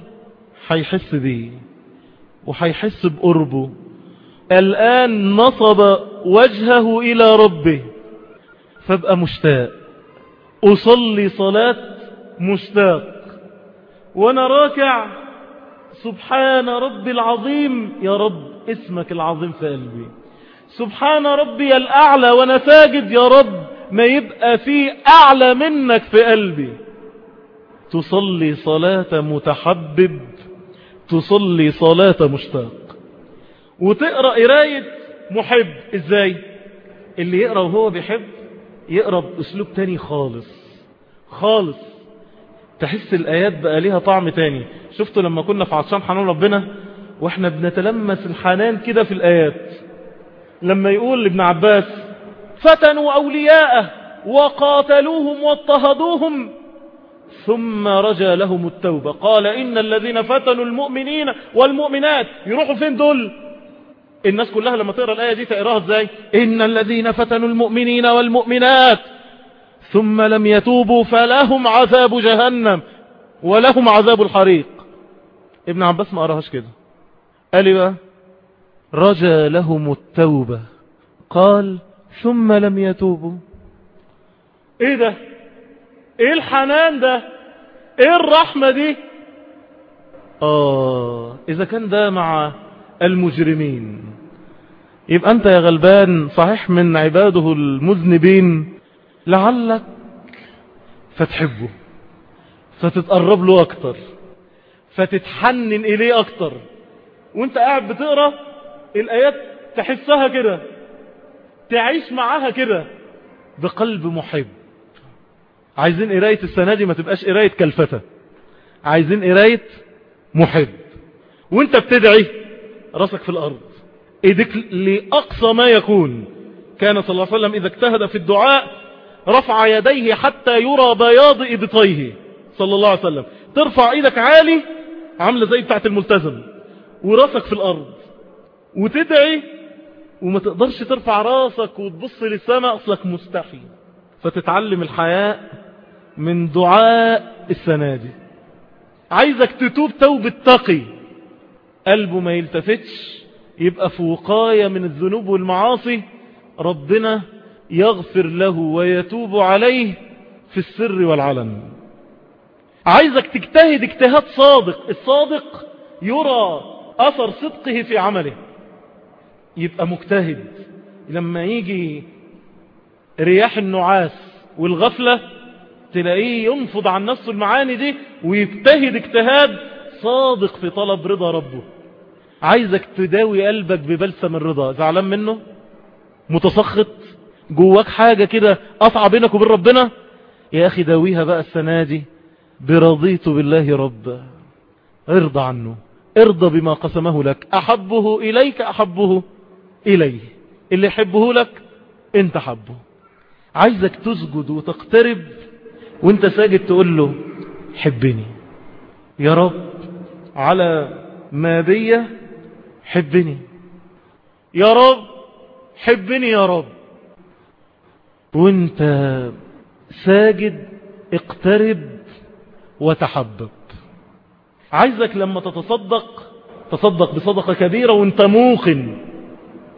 A: هيحس بيه وهيحس بقربه. الآن نصب وجهه إلى ربه. فابقى مشتاق. أصلي صلاة مشتاق. وأنا راكع. سبحان ربي العظيم. يا رب اسمك العظيم في قلبي. سبحان ربي الأعلى وأنا ساجد يا رب ما يبقى في أعلى منك في قلبي. تصلي صلاة متحبب تصلي صلاة مشتاق. وتقرأ قراية محب إزاي؟ اللي يقرأ وهو بيحب يقرأ بأسلوب تاني خالص خالص. تحس الآيات بقى ليها طعم تاني. شفتوا لما كنا في عطشان حنان ربنا وإحنا بنتلمس الحنان كده في الآيات. لما يقول لابن عباس فتنوا أولياءه وقاتلوهم واضطهدوهم. ثم رجى لهم التوبة قال إن الذين فتنوا المؤمنين والمؤمنات. يروحوا فين دول؟ الناس كلها لما تقرأ الآية دي تقراها إزاي؟ إن الذين فتنوا المؤمنين والمؤمنات. ثم لم يتوبوا فلهم عذاب جهنم ولهم عذاب الحريق. ابن عباس ما قراهاش كده. قال لي بقى؟ رجى لهم التوبة. قال ثم لم يتوبوا. إيه ده؟ إيه الحنان ده؟ إيه الرحمة دي؟ آه إذا كان ده مع المجرمين. يبقى أنت يا غلبان صحيح من عباده المذنبين لعلك فتحبه فتتقرب له أكتر فتتحنن إليه أكتر. وأنت قاعد بتقرأ الآيات تحسها كده تعيش معاها كده بقلب محب. عايزين قراية السنة دي ما تبقاش قراية كلفتة. عايزين قراية محب. وانت بتدعي راسك في الأرض. ايديك لأقصى ما يكون. كان صلى الله عليه وسلم إذا اجتهد في الدعاء رفع يديه حتى يرى بياض ابطيه صلى الله عليه وسلم. ترفع إيدك عالي عاملة زي بتاعة الملتزم. وراسك في الأرض. وتدعي وما تقدرش ترفع راسك وتبص للسماء أصلك مستحي فتتعلم الحياء من دعاء السنة دي. عايزك تتوب توبة تقي. قلبه ما يلتفتش يبقى في وقاية من الذنوب والمعاصي. ربنا يغفر له ويتوب عليه في السر والعلن. عايزك تجتهد اجتهاد صادق. الصادق يرى أثر صدقه في عمله. يبقى مجتهد. لما يجي رياح النعاس والغفلة تلاقيه ينفض عن نفسه المعاني دي ويجتهد اجتهاد صادق في طلب رضا ربه. عايزك تداوي قلبك ببلسم الرضا. زعلان منه؟ متسخط؟ جواك حاجة كده قطع بينك وبين ربنا؟ يا أخي داويها بقى السنة دي برضيت بالله رب. ارضى عنه. ارضى بما قسمه لك. أحبه إليك أحبه. إليه. اللي يحبه لك أنت حبه. عايزك تسجد وتقترب وأنت ساجد تقول له حبني. يا رب على ما بي حبني. يا رب حبني يا رب. وأنت ساجد اقترب وتحبب. عايزك لما تتصدق تصدق بصدقة كبيرة وأنت موقن.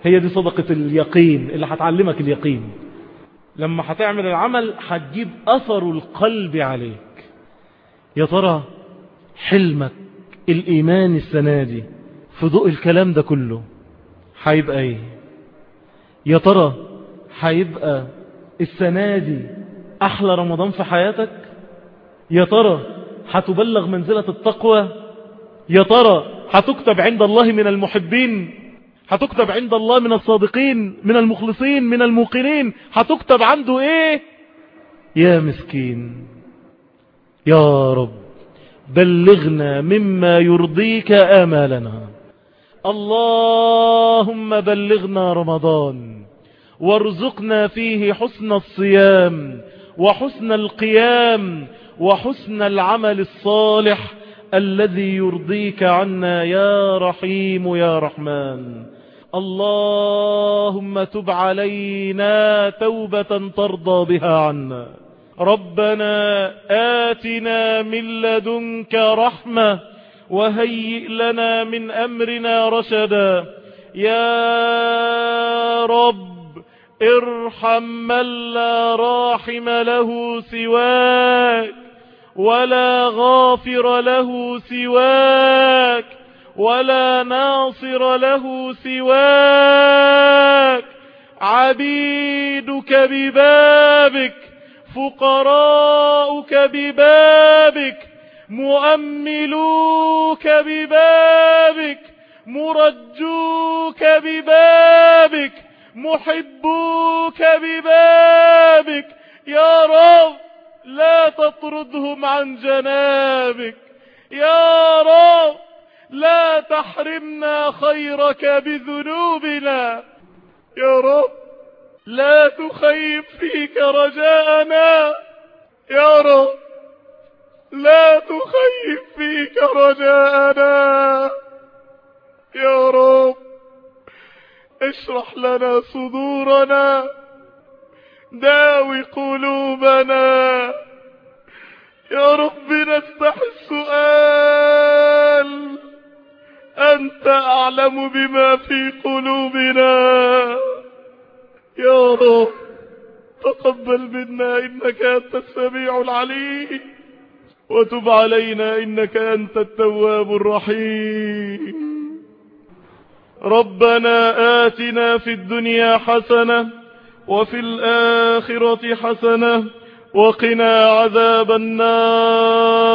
A: هي دي صدقة اليقين اللي هتعلمك اليقين. لما هتعمل العمل هتجيب أثر القلب عليك. يا ترى حلمك الإيمان السنة دي في ضوء الكلام ده كله هيبقى إيه؟ يا ترى هيبقى السنة دي أحلى رمضان في حياتك؟ يا ترى هتبلغ منزلة التقوى؟ يا ترى هتكتب عند الله من المحبين؟ هتكتب عند الله من الصادقين من المخلصين من الموقنين. هتكتب عنده إيه؟ يا مسكين. يا رب بلغنا مما يرضيك آمالنا. اللهم بلغنا رمضان وارزقنا فيه حسن الصيام وحسن القيام وحسن العمل الصالح الذي يرضيك عنا يا رحيم يا رحمن. اللهم تب علينا توبة ترضى بها عنا. ربنا آتنا من لدنك رحمة وهيئ لنا من أمرنا رشدا. يا رب ارحم من لا راحم له سواك ولا غافر له سواك ولا ناصر له سواك. عبيدك ببابك فقراؤك ببابك مؤملوك ببابك مرجوك ببابك محبوك ببابك. يا رب لا تطردهم عن جنابك. يا رب لا تحرمنا خيرك بذنوبنا. يا رب لا تخيب فيك رجاءنا. يا رب لا تخيب فيك رجاءنا. يا رب اشرح لنا صدورنا. داوي قلوبنا. يا رب نفتح السؤال. أنت أعلم بما في قلوبنا. يا رب تقبل منا إنك أنت السميع العليم. وتب علينا إنك أنت التواب الرحيم. ربنا آتنا في الدنيا حسنة وفي الآخرة حسنة وقنا عذاب النار.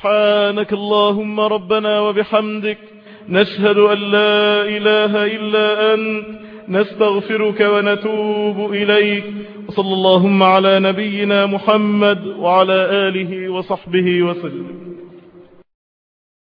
A: سبحانك اللهم ربنا وبحمدك نشهد أن لا إله إلا أنت نستغفرك ونتوب إليك. وصلى اللهم على نبينا محمد وعلى آله وصحبه وسلم.